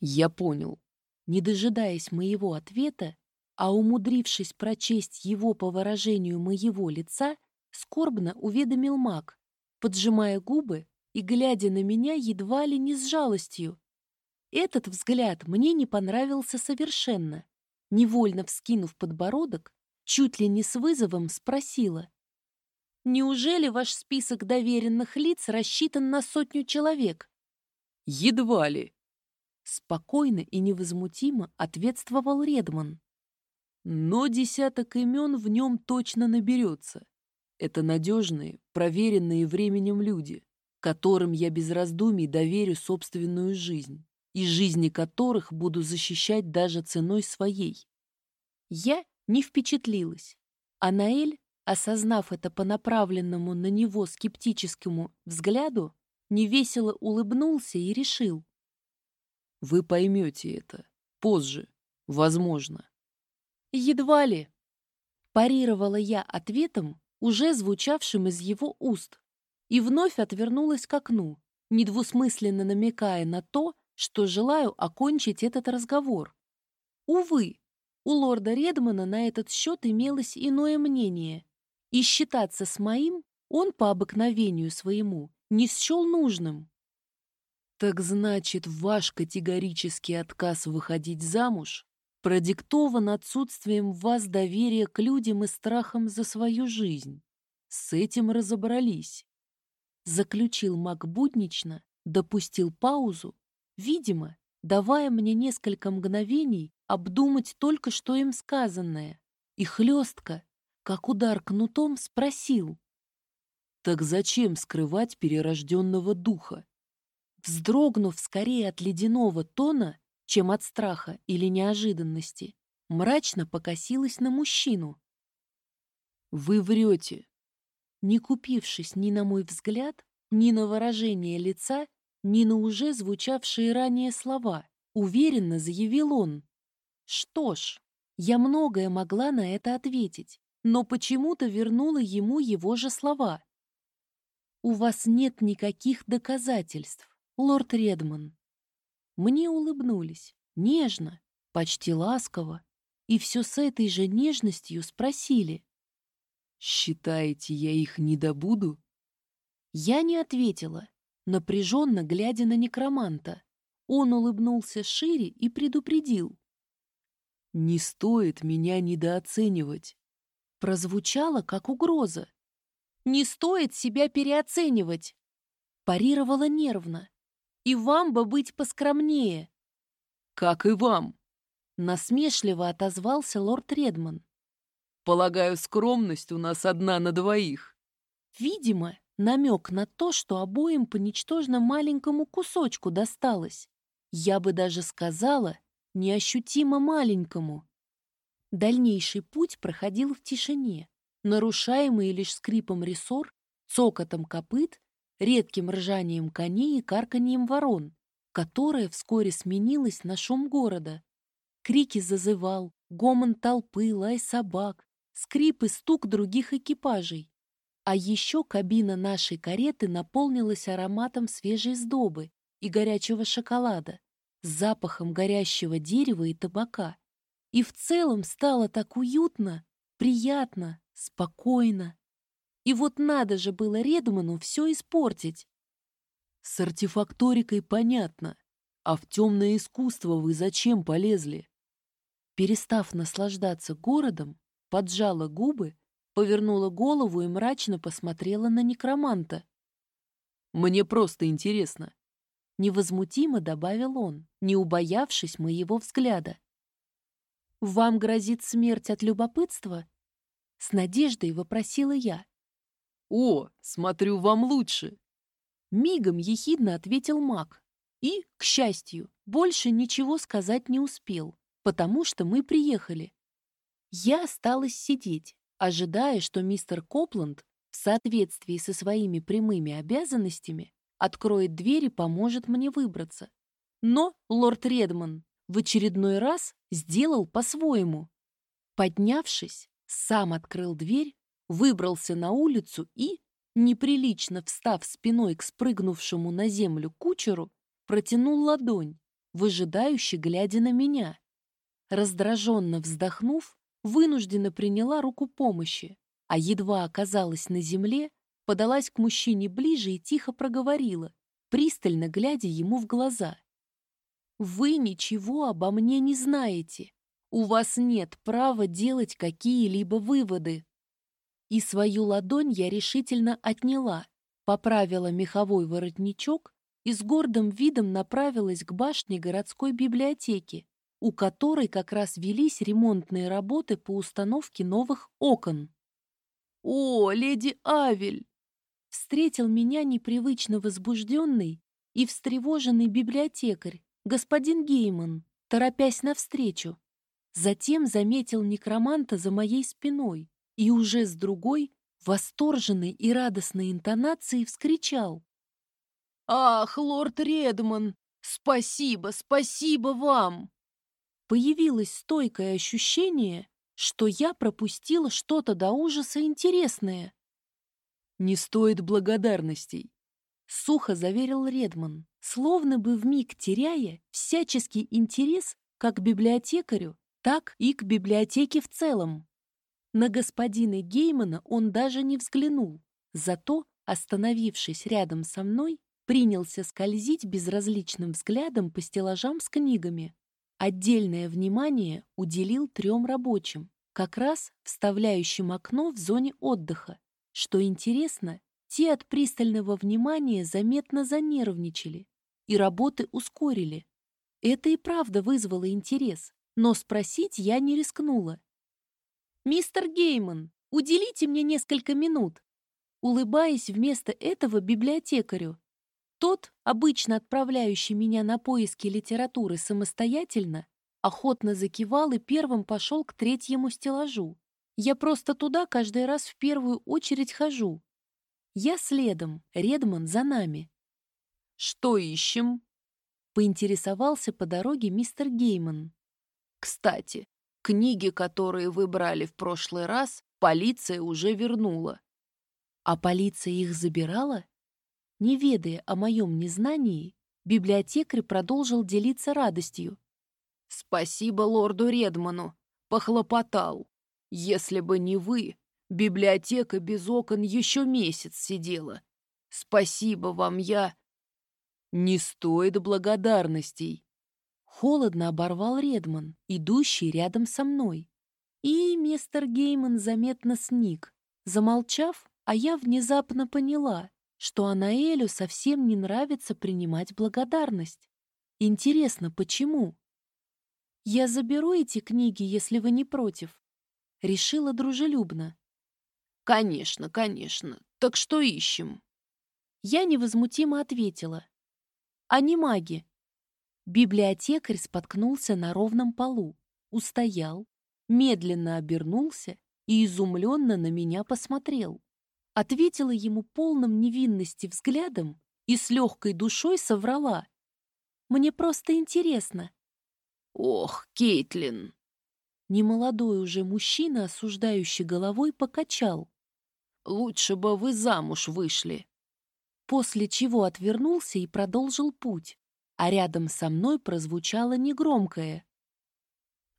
Я понял. Не дожидаясь моего ответа, а умудрившись прочесть его по выражению моего лица, скорбно уведомил маг, поджимая губы и глядя на меня едва ли не с жалостью. Этот взгляд мне не понравился совершенно. Невольно вскинув подбородок, чуть ли не с вызовом спросила. «Неужели ваш список доверенных лиц рассчитан на сотню человек?» «Едва ли», — спокойно и невозмутимо ответствовал Редман. Но десяток имен в нем точно наберется. Это надежные, проверенные временем люди, которым я без раздумий доверю собственную жизнь, и жизни которых буду защищать даже ценой своей. Я не впечатлилась. А Наэль, осознав это по направленному на него скептическому взгляду, невесело улыбнулся и решил. «Вы поймете это. Позже. Возможно. Едва ли. Парировала я ответом, уже звучавшим из его уст, и вновь отвернулась к окну, недвусмысленно намекая на то, что желаю окончить этот разговор. Увы, у лорда Редмана на этот счет имелось иное мнение, и считаться с моим он по обыкновению своему не счел нужным. «Так значит, ваш категорический отказ выходить замуж продиктован отсутствием в вас доверия к людям и страхом за свою жизнь. С этим разобрались. Заключил маг буднично, допустил паузу, видимо, давая мне несколько мгновений обдумать только что им сказанное, и хлестко, как удар кнутом, спросил. «Так зачем скрывать перерожденного духа?» Вздрогнув скорее от ледяного тона, чем от страха или неожиданности, мрачно покосилась на мужчину. «Вы врете!» Не купившись ни на мой взгляд, ни на выражение лица, ни на уже звучавшие ранее слова, уверенно заявил он. Что ж, я многое могла на это ответить, но почему-то вернула ему его же слова. «У вас нет никаких доказательств, лорд Редман. Мне улыбнулись, нежно, почти ласково, и все с этой же нежностью спросили. «Считаете, я их не добуду?» Я не ответила, напряженно глядя на некроманта. Он улыбнулся шире и предупредил. «Не стоит меня недооценивать», прозвучало как угроза. «Не стоит себя переоценивать!» Парировала нервно. И вам бы быть поскромнее. Как и вам. Насмешливо отозвался лорд Редман. Полагаю, скромность у нас одна на двоих. Видимо, намек на то, что обоим по ничтожно маленькому кусочку досталось. Я бы даже сказала, неощутимо маленькому. Дальнейший путь проходил в тишине, нарушаемый лишь скрипом рессор, цокотом копыт, редким ржанием коней и карканьем ворон, которое вскоре сменилось на шум города. Крики зазывал, гомон толпы, лай собак, скрип и стук других экипажей. А еще кабина нашей кареты наполнилась ароматом свежей сдобы и горячего шоколада, запахом горящего дерева и табака. И в целом стало так уютно, приятно, спокойно. И вот надо же было Редману все испортить. С артефакторикой понятно. А в темное искусство вы зачем полезли? Перестав наслаждаться городом, поджала губы повернула голову и мрачно посмотрела на некроманта. «Мне просто интересно», — невозмутимо добавил он, не убоявшись моего взгляда. «Вам грозит смерть от любопытства?» С надеждой вопросила я. «О, смотрю, вам лучше!» Мигом ехидно ответил маг. И, к счастью, больше ничего сказать не успел, потому что мы приехали. Я осталась сидеть, ожидая, что мистер Копланд в соответствии со своими прямыми обязанностями откроет дверь и поможет мне выбраться. Но лорд Редман в очередной раз сделал по-своему. Поднявшись, сам открыл дверь, выбрался на улицу и, неприлично встав спиной к спрыгнувшему на землю кучеру, протянул ладонь, выжидающе глядя на меня. Раздраженно вздохнув, вынужденно приняла руку помощи, а едва оказалась на земле, подалась к мужчине ближе и тихо проговорила, пристально глядя ему в глаза. «Вы ничего обо мне не знаете. У вас нет права делать какие-либо выводы». И свою ладонь я решительно отняла, поправила меховой воротничок и с гордым видом направилась к башне городской библиотеки, у которой как раз велись ремонтные работы по установке новых окон. «О, леди Авель!» Встретил меня непривычно возбужденный и встревоженный библиотекарь, господин Гейман, торопясь навстречу. Затем заметил некроманта за моей спиной и уже с другой, восторженной и радостной интонацией вскричал. «Ах, лорд Редман, спасибо, спасибо вам!» появилось стойкое ощущение, что я пропустила что-то до ужаса интересное. «Не стоит благодарностей», — сухо заверил Редман, словно бы вмиг теряя всяческий интерес как к библиотекарю, так и к библиотеке в целом. На господина Геймана он даже не взглянул, зато, остановившись рядом со мной, принялся скользить безразличным взглядом по стеллажам с книгами. Отдельное внимание уделил трем рабочим, как раз вставляющим окно в зоне отдыха. Что интересно, те от пристального внимания заметно занервничали и работы ускорили. Это и правда вызвало интерес, но спросить я не рискнула. «Мистер Гейман, уделите мне несколько минут!» Улыбаясь вместо этого библиотекарю, тот, обычно отправляющий меня на поиски литературы самостоятельно, охотно закивал и первым пошел к третьему стеллажу. Я просто туда каждый раз в первую очередь хожу. Я следом, Редман за нами. «Что ищем?» — поинтересовался по дороге мистер Гейман. «Кстати, книги, которые вы брали в прошлый раз, полиция уже вернула». «А полиция их забирала?» Не ведая о моем незнании, библиотекарь продолжил делиться радостью. «Спасибо лорду Редману. Похлопотал. Если бы не вы, библиотека без окон еще месяц сидела. Спасибо вам, я...» «Не стоит благодарностей», Холодно оборвал Редман, идущий рядом со мной. И мистер Гейман заметно сник. Замолчав, а я внезапно поняла, что Анаэлю совсем не нравится принимать благодарность. Интересно, почему? «Я заберу эти книги, если вы не против», — решила дружелюбно. «Конечно, конечно, Так что ищем? Я невозмутимо ответила. Они маги. Библиотекарь споткнулся на ровном полу, устоял, медленно обернулся и изумленно на меня посмотрел. Ответила ему полным невинности взглядом и с легкой душой соврала. «Мне просто интересно». «Ох, Кейтлин!» Немолодой уже мужчина, осуждающий головой, покачал. «Лучше бы вы замуж вышли». После чего отвернулся и продолжил путь, а рядом со мной прозвучало негромкое.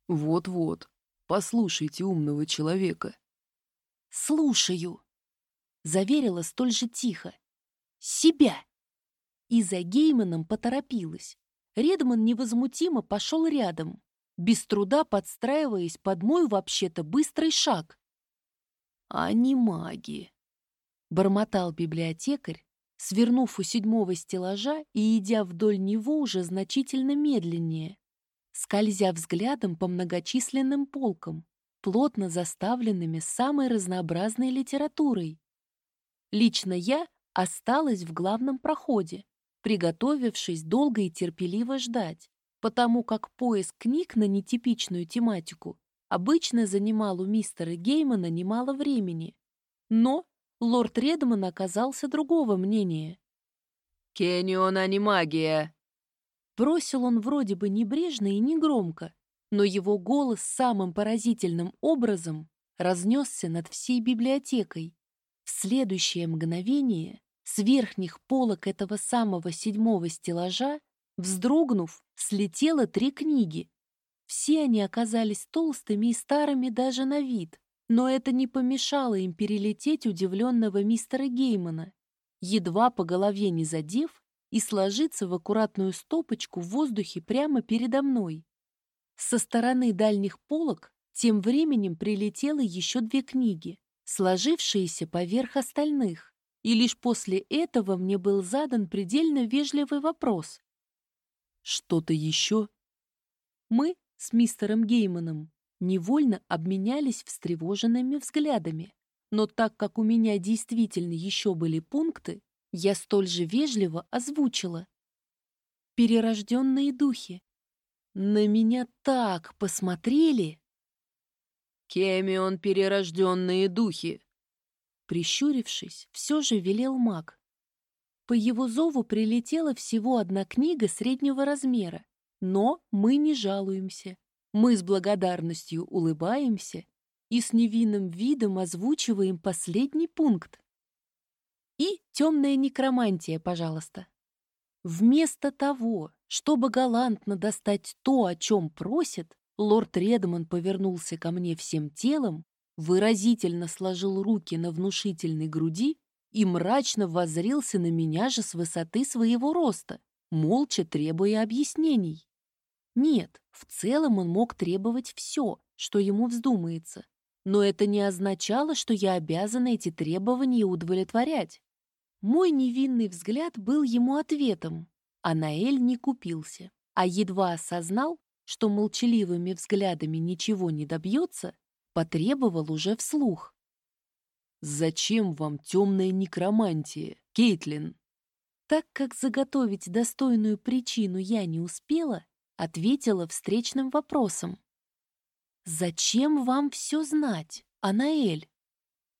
«Вот-вот, послушайте умного человека». «Слушаю», — заверила столь же тихо. «Себя». И за Гейманом поторопилась. Редман невозмутимо пошел рядом, без труда подстраиваясь под мой вообще-то быстрый шаг. «Они маги», — бормотал библиотекарь, свернув у седьмого стеллажа и идя вдоль него уже значительно медленнее, скользя взглядом по многочисленным полкам, плотно заставленными самой разнообразной литературой. Лично я осталась в главном проходе, приготовившись долго и терпеливо ждать, потому как поиск книг на нетипичную тематику обычно занимал у мистера Геймана немало времени. Но лорд Редман оказался другого мнения. «Кеннион, а не магия!» Бросил он вроде бы небрежно и негромко, но его голос самым поразительным образом разнесся над всей библиотекой. В следующее мгновение с верхних полок этого самого седьмого стеллажа, вздрогнув, слетело три книги. Все они оказались толстыми и старыми даже на вид, но это не помешало им перелететь удивленного мистера Геймана, едва по голове не задев и сложиться в аккуратную стопочку в воздухе прямо передо мной. Со стороны дальних полок тем временем прилетело еще две книги, сложившиеся поверх остальных, и лишь после этого мне был задан предельно вежливый вопрос. «Что-то еще?» Мы с мистером Гейманом невольно обменялись встревоженными взглядами. Но так как у меня действительно еще были пункты, я столь же вежливо озвучила. Перерожденные духи. На меня так посмотрели. «Кемион, перерожденные духи!» Прищурившись, все же велел маг. По его зову прилетела всего одна книга среднего размера, но мы не жалуемся. Мы с благодарностью улыбаемся и с невинным видом озвучиваем последний пункт. И темная некромантия, пожалуйста. Вместо того, чтобы галантно достать то, о чем просит, лорд Редман повернулся ко мне всем телом, выразительно сложил руки на внушительной груди и мрачно воззрился на меня же с высоты своего роста, молча требуя объяснений. Нет, в целом он мог требовать все, что ему вздумается. Но это не означало, что я обязана эти требования удовлетворять. Мой невинный взгляд был ему ответом, а Наэль не купился. А едва осознал, что молчаливыми взглядами ничего не добьется, потребовал уже вслух. «Зачем вам темная некромантия, Кейтлин?» Так как заготовить достойную причину я не успела, ответила встречным вопросом. «Зачем вам все знать, Анаэль?»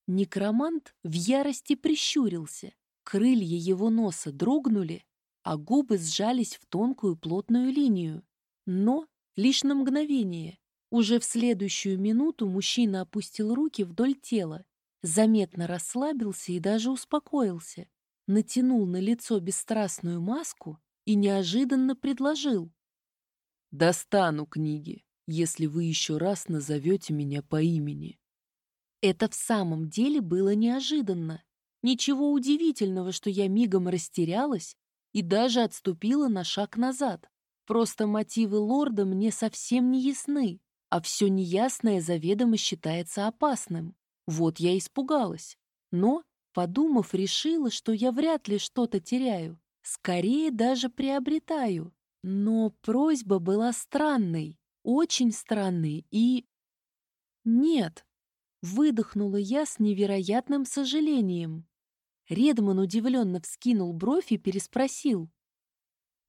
Некромант в ярости прищурился, крылья его носа дрогнули, а губы сжались в тонкую плотную линию. Но лишь на мгновение. Уже в следующую минуту мужчина опустил руки вдоль тела, заметно расслабился и даже успокоился, натянул на лицо бесстрастную маску и неожиданно предложил. Достану книги, если вы еще раз назовете меня по имени. Это в самом деле было неожиданно. Ничего удивительного, что я мигом растерялась и даже отступила на шаг назад. Просто мотивы лорда мне совсем не ясны, а все неясное заведомо считается опасным. Вот я испугалась. Но, подумав, решила, что я вряд ли что-то теряю. Скорее даже приобретаю. Но просьба была странной, очень странной и... Нет, выдохнула я с невероятным сожалением. Редман удивленно вскинул бровь и переспросил.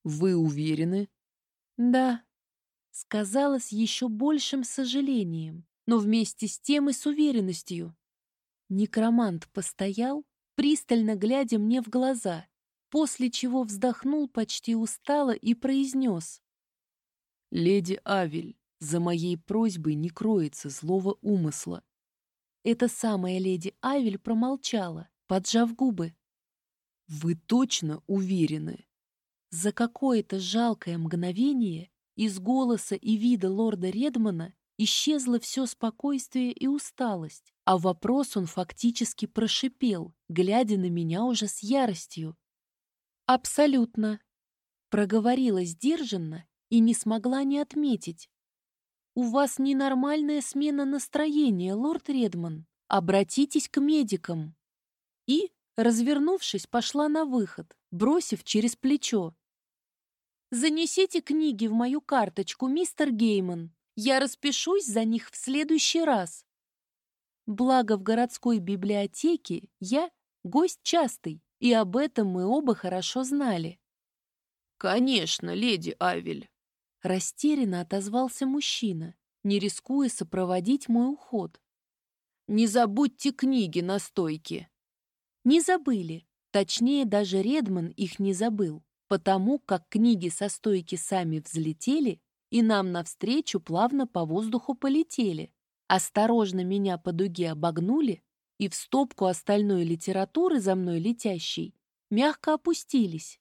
«Вы уверены?» «Да», — сказала с еще большим сожалением, но вместе с тем и с уверенностью. Некромант постоял, пристально глядя мне в глаза, после чего вздохнул почти устало и произнес. «Леди Авель, за моей просьбой не кроется злого умысла». Эта самая леди Авель промолчала, поджав губы. «Вы точно уверены?» За какое-то жалкое мгновение из голоса и вида лорда Редмана исчезло все спокойствие и усталость, а вопрос он фактически прошипел, глядя на меня уже с яростью. «Абсолютно», — проговорила сдержанно и не смогла не отметить. «У вас ненормальная смена настроения, лорд Редман. Обратитесь к медикам». И, развернувшись, пошла на выход, бросив через плечо. «Занесите книги в мою карточку, мистер Гейман. Я распишусь за них в следующий раз». Благо в городской библиотеке я гость частый, и об этом мы оба хорошо знали. «Конечно, леди Авель», — растерянно отозвался мужчина, не рискуя сопроводить мой уход. «Не забудьте книги на стойке». Не забыли, точнее, даже Редман их не забыл, потому как книги со стойки сами взлетели и нам навстречу плавно по воздуху полетели. Осторожно меня по дуге обогнули и в стопку остальной литературы за мной летящей мягко опустились.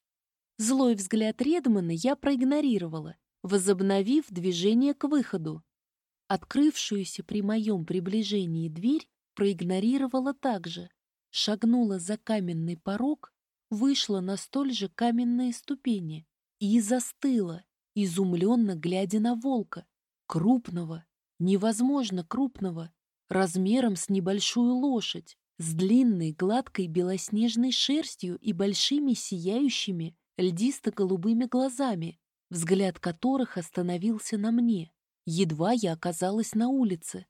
Злой взгляд Редмана я проигнорировала, возобновив движение к выходу. Открывшуюся при моем приближении дверь проигнорировала также, шагнула за каменный порог, вышла на столь же каменные ступени и застыла, изумленно глядя на волка, крупного, невозможно крупного, размером с небольшую лошадь, с длинной, гладкой белоснежной шерстью и большими сияющими льдисто-голубыми глазами, взгляд которых остановился на мне. Едва я оказалась на улице.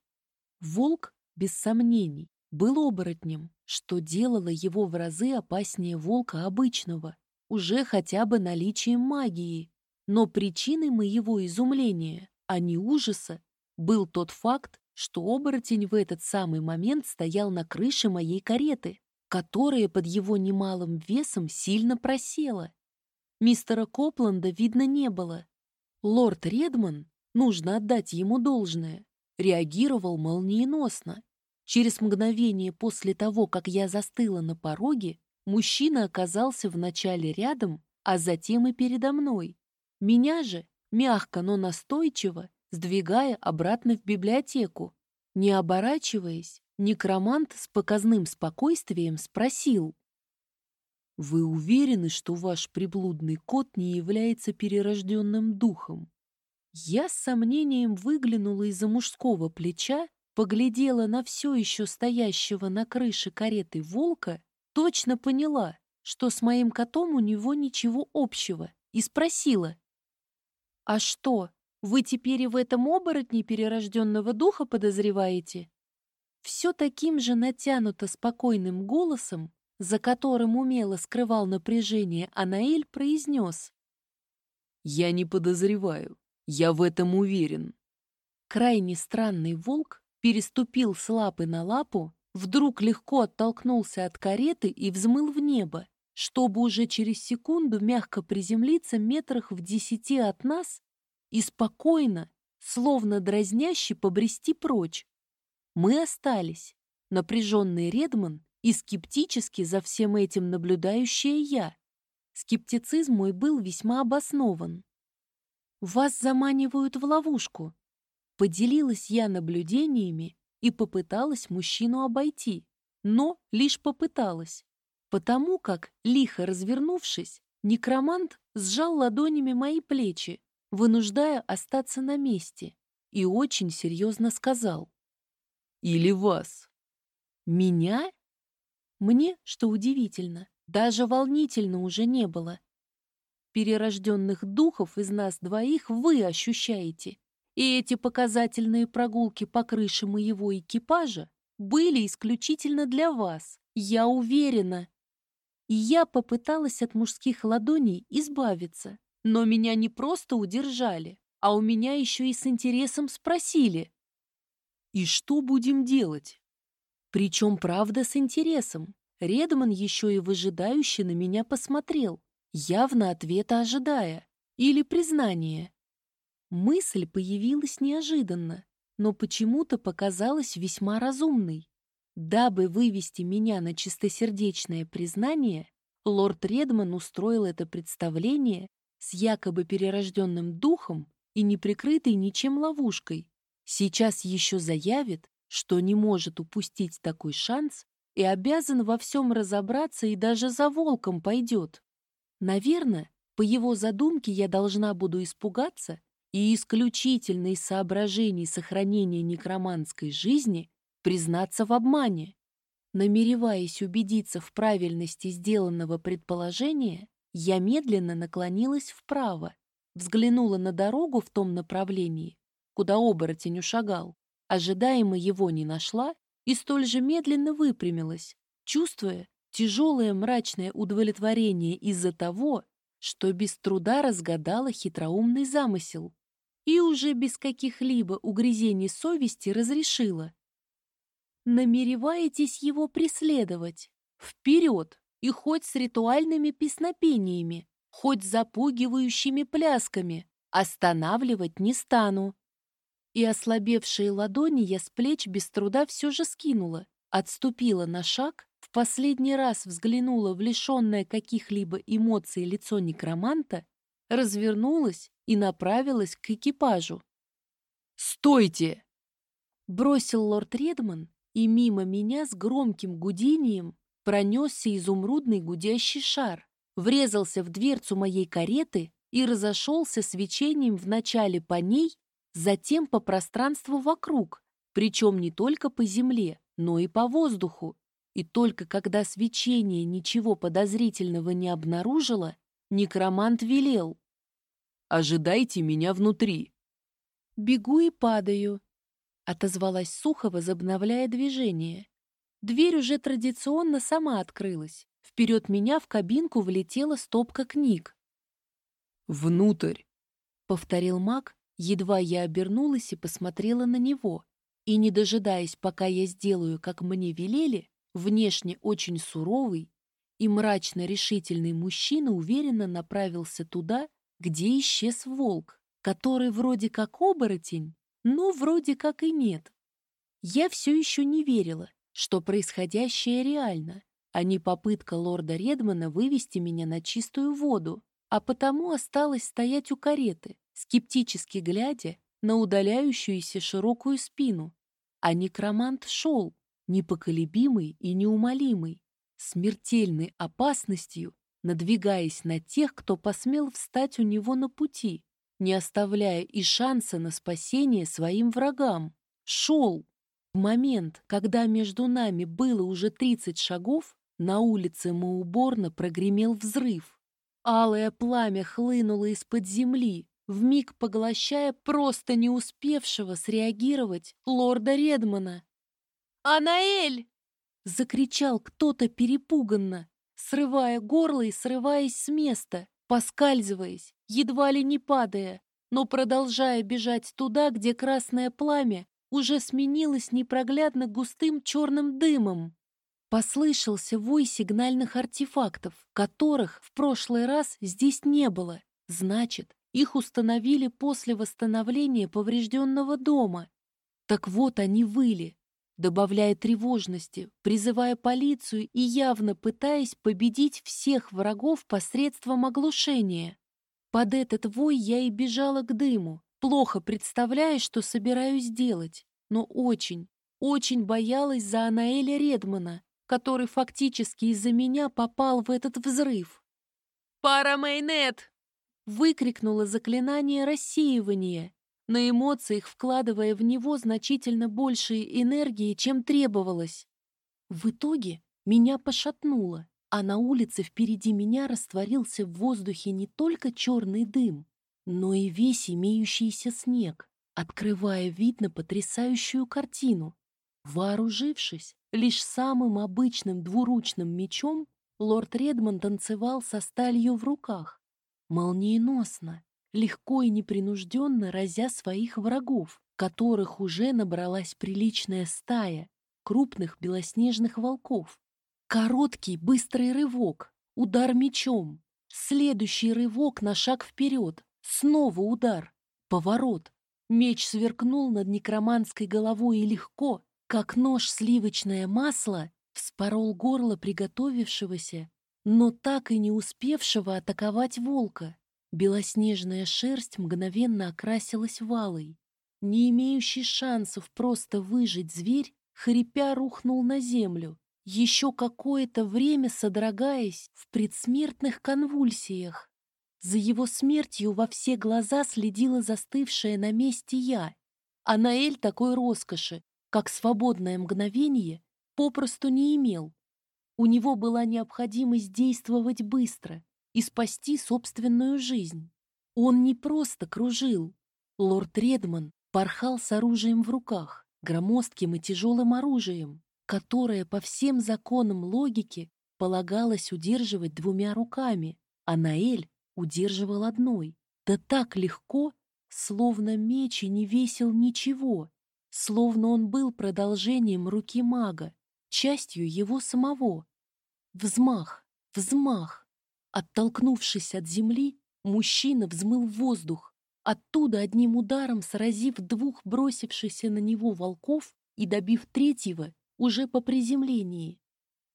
Волк, без сомнений, был оборотнем, что делало его в разы опаснее волка обычного, уже хотя бы наличием магии. Но причиной моего изумления, а не ужаса, был тот факт, что оборотень в этот самый момент стоял на крыше моей кареты, которая под его немалым весом сильно просела. Мистера Копланда видно не было. Лорд Редман, нужно отдать ему должное, реагировал молниеносно. Через мгновение после того, как я застыла на пороге, мужчина оказался вначале рядом, а затем и передо мной. Меня же, мягко, но настойчиво, сдвигая обратно в библиотеку. Не оборачиваясь, некромант с показным спокойствием спросил. «Вы уверены, что ваш приблудный кот не является перерожденным духом?» Я с сомнением выглянула из-за мужского плеча, поглядела на все еще стоящего на крыше кареты волка, точно поняла, что с моим котом у него ничего общего, и спросила. «А что, вы теперь и в этом оборотне перерожденного духа подозреваете? Все таким же натянуто спокойным голосом, за которым умело скрывал напряжение, Анаэль произнес. «Я не подозреваю. Я в этом уверен». Крайне странный волк переступил с лапы на лапу, вдруг легко оттолкнулся от кареты и взмыл в небо, чтобы уже через секунду мягко приземлиться метрах в десяти от нас и спокойно, словно дразняще, побрести прочь. Мы остались, напряженный Редман и скептически за всем этим наблюдающая я. Скептицизм мой был весьма обоснован. «Вас заманивают в ловушку», — поделилась я наблюдениями и попыталась мужчину обойти, но лишь попыталась, потому как, лихо развернувшись, некромант сжал ладонями мои плечи, вынуждая остаться на месте, и очень серьезно сказал. «Или вас». «Меня?» Мне, что удивительно, даже волнительно уже не было. Перерожденных духов из нас двоих вы ощущаете, и эти показательные прогулки по крыше моего экипажа были исключительно для вас. Я уверена. и я попыталась от мужских ладоней избавиться. Но меня не просто удержали, а у меня еще и с интересом спросили. «И что будем делать?» Причем, правда, с интересом. Редман еще и выжидающе на меня посмотрел, явно ответа ожидая. Или признания. Мысль появилась неожиданно, но почему-то показалась весьма разумной. Дабы вывести меня на чистосердечное признание, лорд Редман устроил это представление с якобы перерожденным духом и неприкрытой ничем ловушкой. Сейчас еще заявит, что не может упустить такой шанс и обязан во всем разобраться и даже за волком пойдет. Наверное, по его задумке я должна буду испугаться и исключительно из соображений сохранения некроманской жизни признаться в обмане. Намереваясь убедиться в правильности сделанного предположения, я медленно наклонилась вправо, взглянула на дорогу в том направлении, куда оборотень ушагал, ожидаемо его не нашла и столь же медленно выпрямилась, чувствуя тяжелое мрачное удовлетворение из-за того, что без труда разгадала хитроумный замысел и уже без каких-либо угрызений совести разрешила. Намереваетесь его преследовать? Вперед! И хоть с ритуальными песнопениями, хоть запугивающими плясками, останавливать не стану. И ослабевшие ладони я с плеч без труда все же скинула, отступила на шаг в последний раз взглянула в лишенное каких-либо эмоций лицо некроманта, развернулась и направилась к экипажу. «Стойте!» Бросил лорд Редман, и мимо меня с громким гудением пронесся изумрудный гудящий шар, врезался в дверцу моей кареты и разошелся свечением вначале по ней, затем по пространству вокруг, причем не только по земле, но и по воздуху. И только когда свечение ничего подозрительного не обнаружило, некромант велел. «Ожидайте меня внутри». «Бегу и падаю», — отозвалась сухо, возобновляя движение. Дверь уже традиционно сама открылась. Вперед меня в кабинку влетела стопка книг. «Внутрь», — повторил маг, едва я обернулась и посмотрела на него. И, не дожидаясь, пока я сделаю, как мне велели, Внешне очень суровый и мрачно решительный мужчина уверенно направился туда, где исчез волк, который вроде как оборотень, но вроде как и нет. Я все еще не верила, что происходящее реально, а не попытка лорда Редмана вывести меня на чистую воду, а потому осталась стоять у кареты, скептически глядя на удаляющуюся широкую спину. А некромант шел, непоколебимый и неумолимый, смертельной опасностью, надвигаясь на тех, кто посмел встать у него на пути, не оставляя и шанса на спасение своим врагам. Шел. В момент, когда между нами было уже 30 шагов, на улице Мауборна прогремел взрыв. Алое пламя хлынуло из-под земли, вмиг поглощая просто не успевшего среагировать лорда Редмана. «Анаэль!» — закричал кто-то перепуганно, срывая горло и срываясь с места, поскальзываясь, едва ли не падая, но продолжая бежать туда, где красное пламя уже сменилось непроглядно густым черным дымом. Послышался вой сигнальных артефактов, которых в прошлый раз здесь не было. Значит, их установили после восстановления поврежденного дома. Так вот они выли, добавляя тревожности, призывая полицию и явно пытаясь победить всех врагов посредством оглушения. Под этот вой я и бежала к дыму, плохо представляя, что собираюсь делать, но очень, очень боялась за Анаэля Редмана, который фактически из-за меня попал в этот взрыв. «Парамейнет!» — выкрикнуло заклинание рассеивания, на эмоциях вкладывая в него значительно большей энергии, чем требовалось. В итоге меня пошатнуло, а на улице впереди меня растворился в воздухе не только черный дым, но и весь имеющийся снег, открывая вид на потрясающую картину. Вооружившись лишь самым обычным двуручным мечом, Лорд Редмонд танцевал со сталью в руках, молниеносно, легко и непринужденно разя своих врагов, которых уже набралась приличная стая крупных белоснежных волков. Короткий, быстрый рывок, удар мечом, следующий рывок на шаг вперед, снова удар, поворот. Меч сверкнул над некроманской головой и легко, как нож сливочное масло, вспорол горло приготовившегося, но так и не успевшего атаковать волка. Белоснежная шерсть мгновенно окрасилась валой. Не имеющий шансов просто выжить зверь, хрипя рухнул на землю, еще какое-то время содрогаясь в предсмертных конвульсиях. За его смертью во все глаза следила застывшая на месте я. А Наэль такой роскоши, как свободное мгновение, попросту не имел. У него была необходимость действовать быстро и спасти собственную жизнь. Он не просто кружил. Лорд Редман порхал с оружием в руках, громоздким и тяжелым оружием, которое по всем законам логики полагалось удерживать двумя руками, а Наэль удерживал одной. Да так легко, словно меч и не весил ничего, словно он был продолжением руки мага, частью его самого. Взмах, взмах. Оттолкнувшись от земли, мужчина взмыл в воздух, оттуда одним ударом сразив двух бросившихся на него волков и добив третьего уже по приземлении.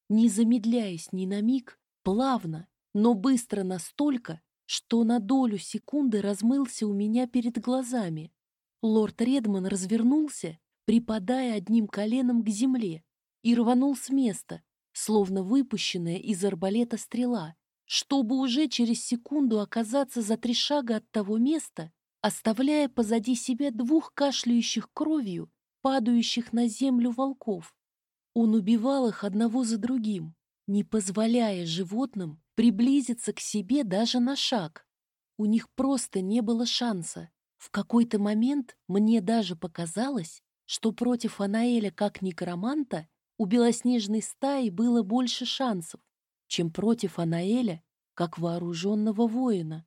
Не замедляясь ни на миг, плавно, но быстро настолько, что на долю секунды размылся у меня перед глазами. Лорд Редман развернулся, припадая одним коленом к земле, и рванул с места, словно выпущенная из арбалета стрела, чтобы уже через секунду оказаться за три шага от того места, оставляя позади себя двух кашляющих кровью, падающих на землю волков. Он убивал их одного за другим, не позволяя животным приблизиться к себе даже на шаг. У них просто не было шанса. В какой-то момент мне даже показалось, что против Анаэля как некроманта у белоснежной стаи было больше шансов, чем против Анаэля как вооруженного воина.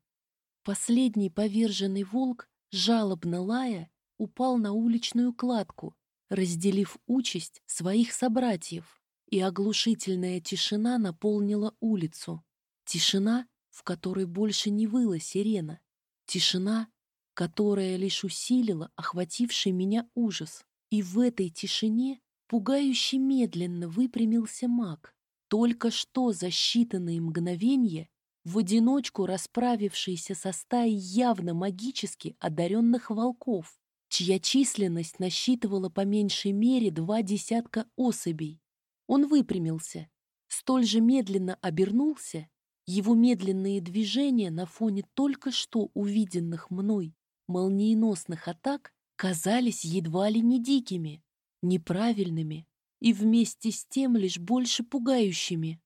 Последний поверженный волк, жалобно лая, упал на уличную кладку, разделив участь своих собратьев, и оглушительная тишина наполнила улицу. Тишина, в которой больше не выла сирена. Тишина, которая лишь усилила охвативший меня ужас. И в этой тишине пугающе медленно выпрямился маг, только что за считанные мгновения в одиночку расправившийся со стаей явно магически одаренных волков, чья численность насчитывала по меньшей мере два десятка особей. Он выпрямился, столь же медленно обернулся, его медленные движения на фоне только что увиденных мной молниеносных атак казались едва ли не дикими, неправильными и вместе с тем лишь больше пугающими.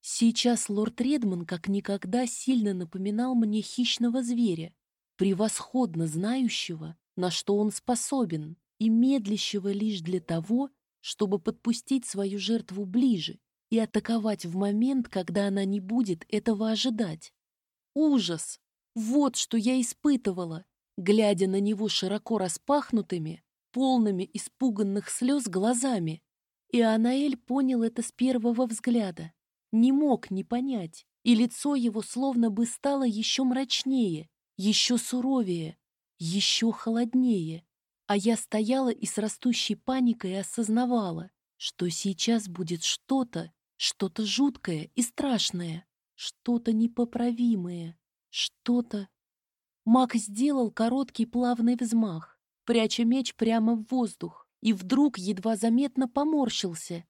Сейчас лорд Редман как никогда сильно напоминал мне хищного зверя, превосходно знающего, на что он способен, и медлящего лишь для того, чтобы подпустить свою жертву ближе и атаковать в момент, когда она не будет этого ожидать. Ужас! Вот что я испытывала, глядя на него широко распахнутыми, полными испуганных слез глазами. И Анаэль понял это с первого взгляда. Не мог не понять, и лицо его словно бы стало еще мрачнее, еще суровее, еще холоднее. А я стояла и с растущей паникой осознавала, что сейчас будет что-то, что-то жуткое и страшное, что-то непоправимое, что-то... Маг сделал короткий плавный взмах, пряча меч прямо в воздух, и вдруг едва заметно поморщился.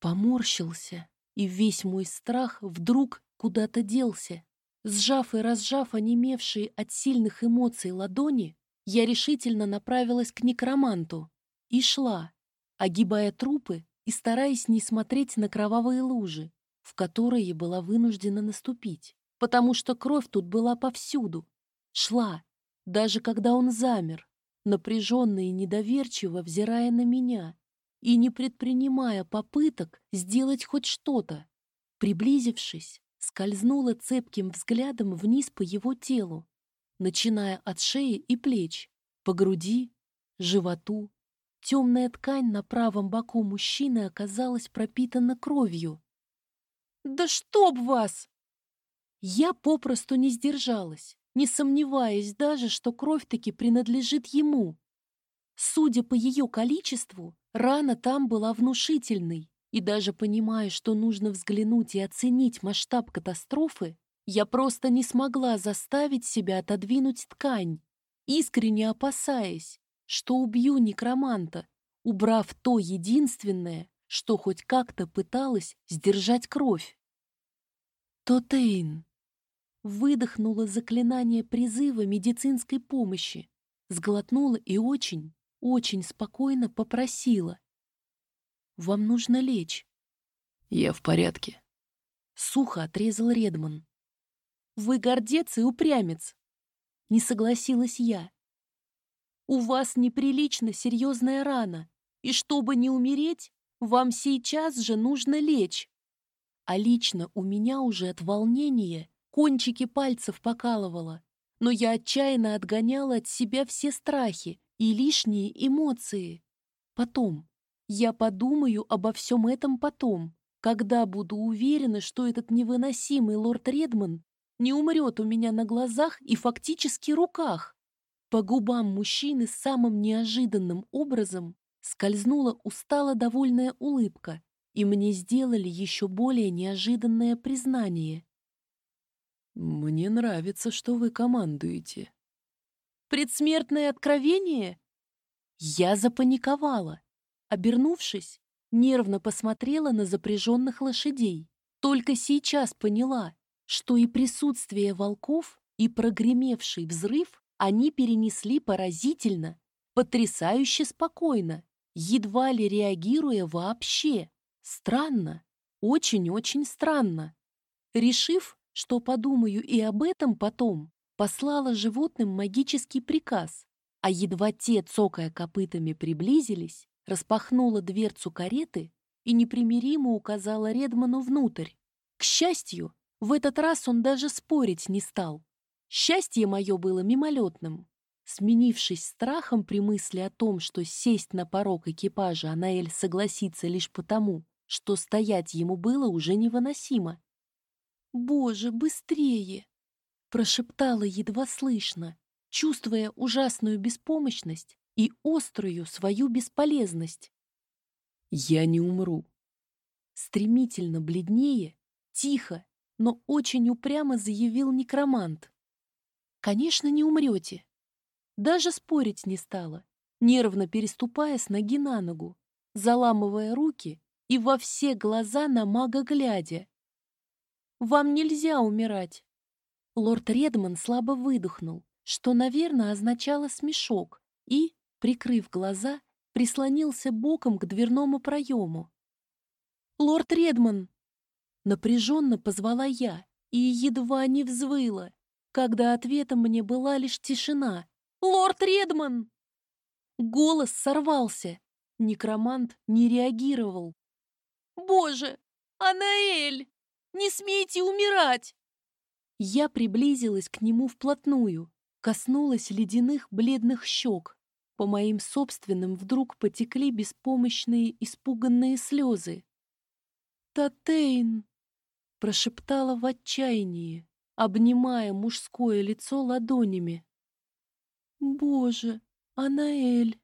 Поморщился, и весь мой страх вдруг куда-то делся. Сжав и разжав онемевшие от сильных эмоций ладони, я решительно направилась к некроманту и шла, огибая трупы и стараясь не смотреть на кровавые лужи, в которые была вынуждена наступить, потому что кровь тут была повсюду. Шла, даже когда он замер, напряженно и недоверчиво взирая на меня и не предпринимая попыток сделать хоть что-то. приблизившись, скользнула цепким взглядом вниз по его телу, начиная от шеи и плеч, по груди, животу. Темная ткань на правом боку мужчины оказалась пропитана кровью. «Да чтоб вас!» Я попросту не сдержалась, не сомневаясь даже, что кровь таки принадлежит ему. Судя по ее количеству, рана там была внушительной, и даже понимая, что нужно взглянуть и оценить масштаб катастрофы, я просто не смогла заставить себя отодвинуть ткань, искренне опасаясь, что убью некроманта, убрав то единственное, что хоть как-то пыталась сдержать кровь. Тотейн. Выдохнула заклинание призыва медицинской помощи, сглотнула и очень, очень спокойно попросила. «Вам нужно лечь». «Я в порядке», — сухо отрезал Редман. «Вы гордец и упрямец», — не согласилась я. «У вас неприлично серьезная рана, и чтобы не умереть, вам сейчас же нужно лечь. А лично у меня уже от волнения кончики пальцев покалывало, но я отчаянно отгоняла от себя все страхи и лишние эмоции. Потом. Я подумаю обо всем этом потом, когда буду уверена, что этот невыносимый лорд Редман не умрет у меня на глазах и фактически руках. По губам мужчины самым неожиданным образом скользнула устало довольная улыбка, и мне сделали еще более неожиданное признание. «Мне нравится, что вы командуете», Предсмертное откровение? Я запаниковала. Обернувшись, нервно посмотрела на запряженных лошадей. Только сейчас поняла, что и присутствие волков, и прогремевший взрыв они перенесли поразительно, потрясающе спокойно, едва ли реагируя вообще. Странно, очень-очень странно. Решив, что подумаю и об этом потом, послала животным магический приказ, а едва те, цокая копытами, приблизились, распахнула дверцу кареты и непримиримо указала Редману внутрь. К счастью, в этот раз он даже спорить не стал. Счастье мое было мимолетным. Сменившись страхом при мысли о том, что сесть на порог экипажа Анаэль согласится лишь потому, что стоять ему было уже невыносимо. «Боже, быстрее!» прошептала едва слышно, чувствуя ужасную беспомощность и острую свою бесполезность. «Я не умру». Стремительно бледнее, тихо, но очень упрямо заявил некромант. «Конечно, не умрете». Даже спорить не стала, нервно переступая с ноги на ногу, заламывая руки и во все глаза на мага глядя. «Вам нельзя умирать. Лорд Редман слабо выдохнул, что, наверное, означало смешок, и, прикрыв глаза, прислонился боком к дверному проему. «Лорд Редман!» Напряженно позвала я и едва не взвыла, когда ответом мне была лишь тишина. «Лорд Редман!» Голос сорвался. Некромант не реагировал. «Боже! Анаэль! Не смейте умирать!» Я приблизилась к нему вплотную, коснулась ледяных бледных щек. По моим собственным вдруг потекли беспомощные испуганные слезы. «Татейн!» — прошептала в отчаянии, обнимая мужское лицо ладонями. «Боже, Анаэль!»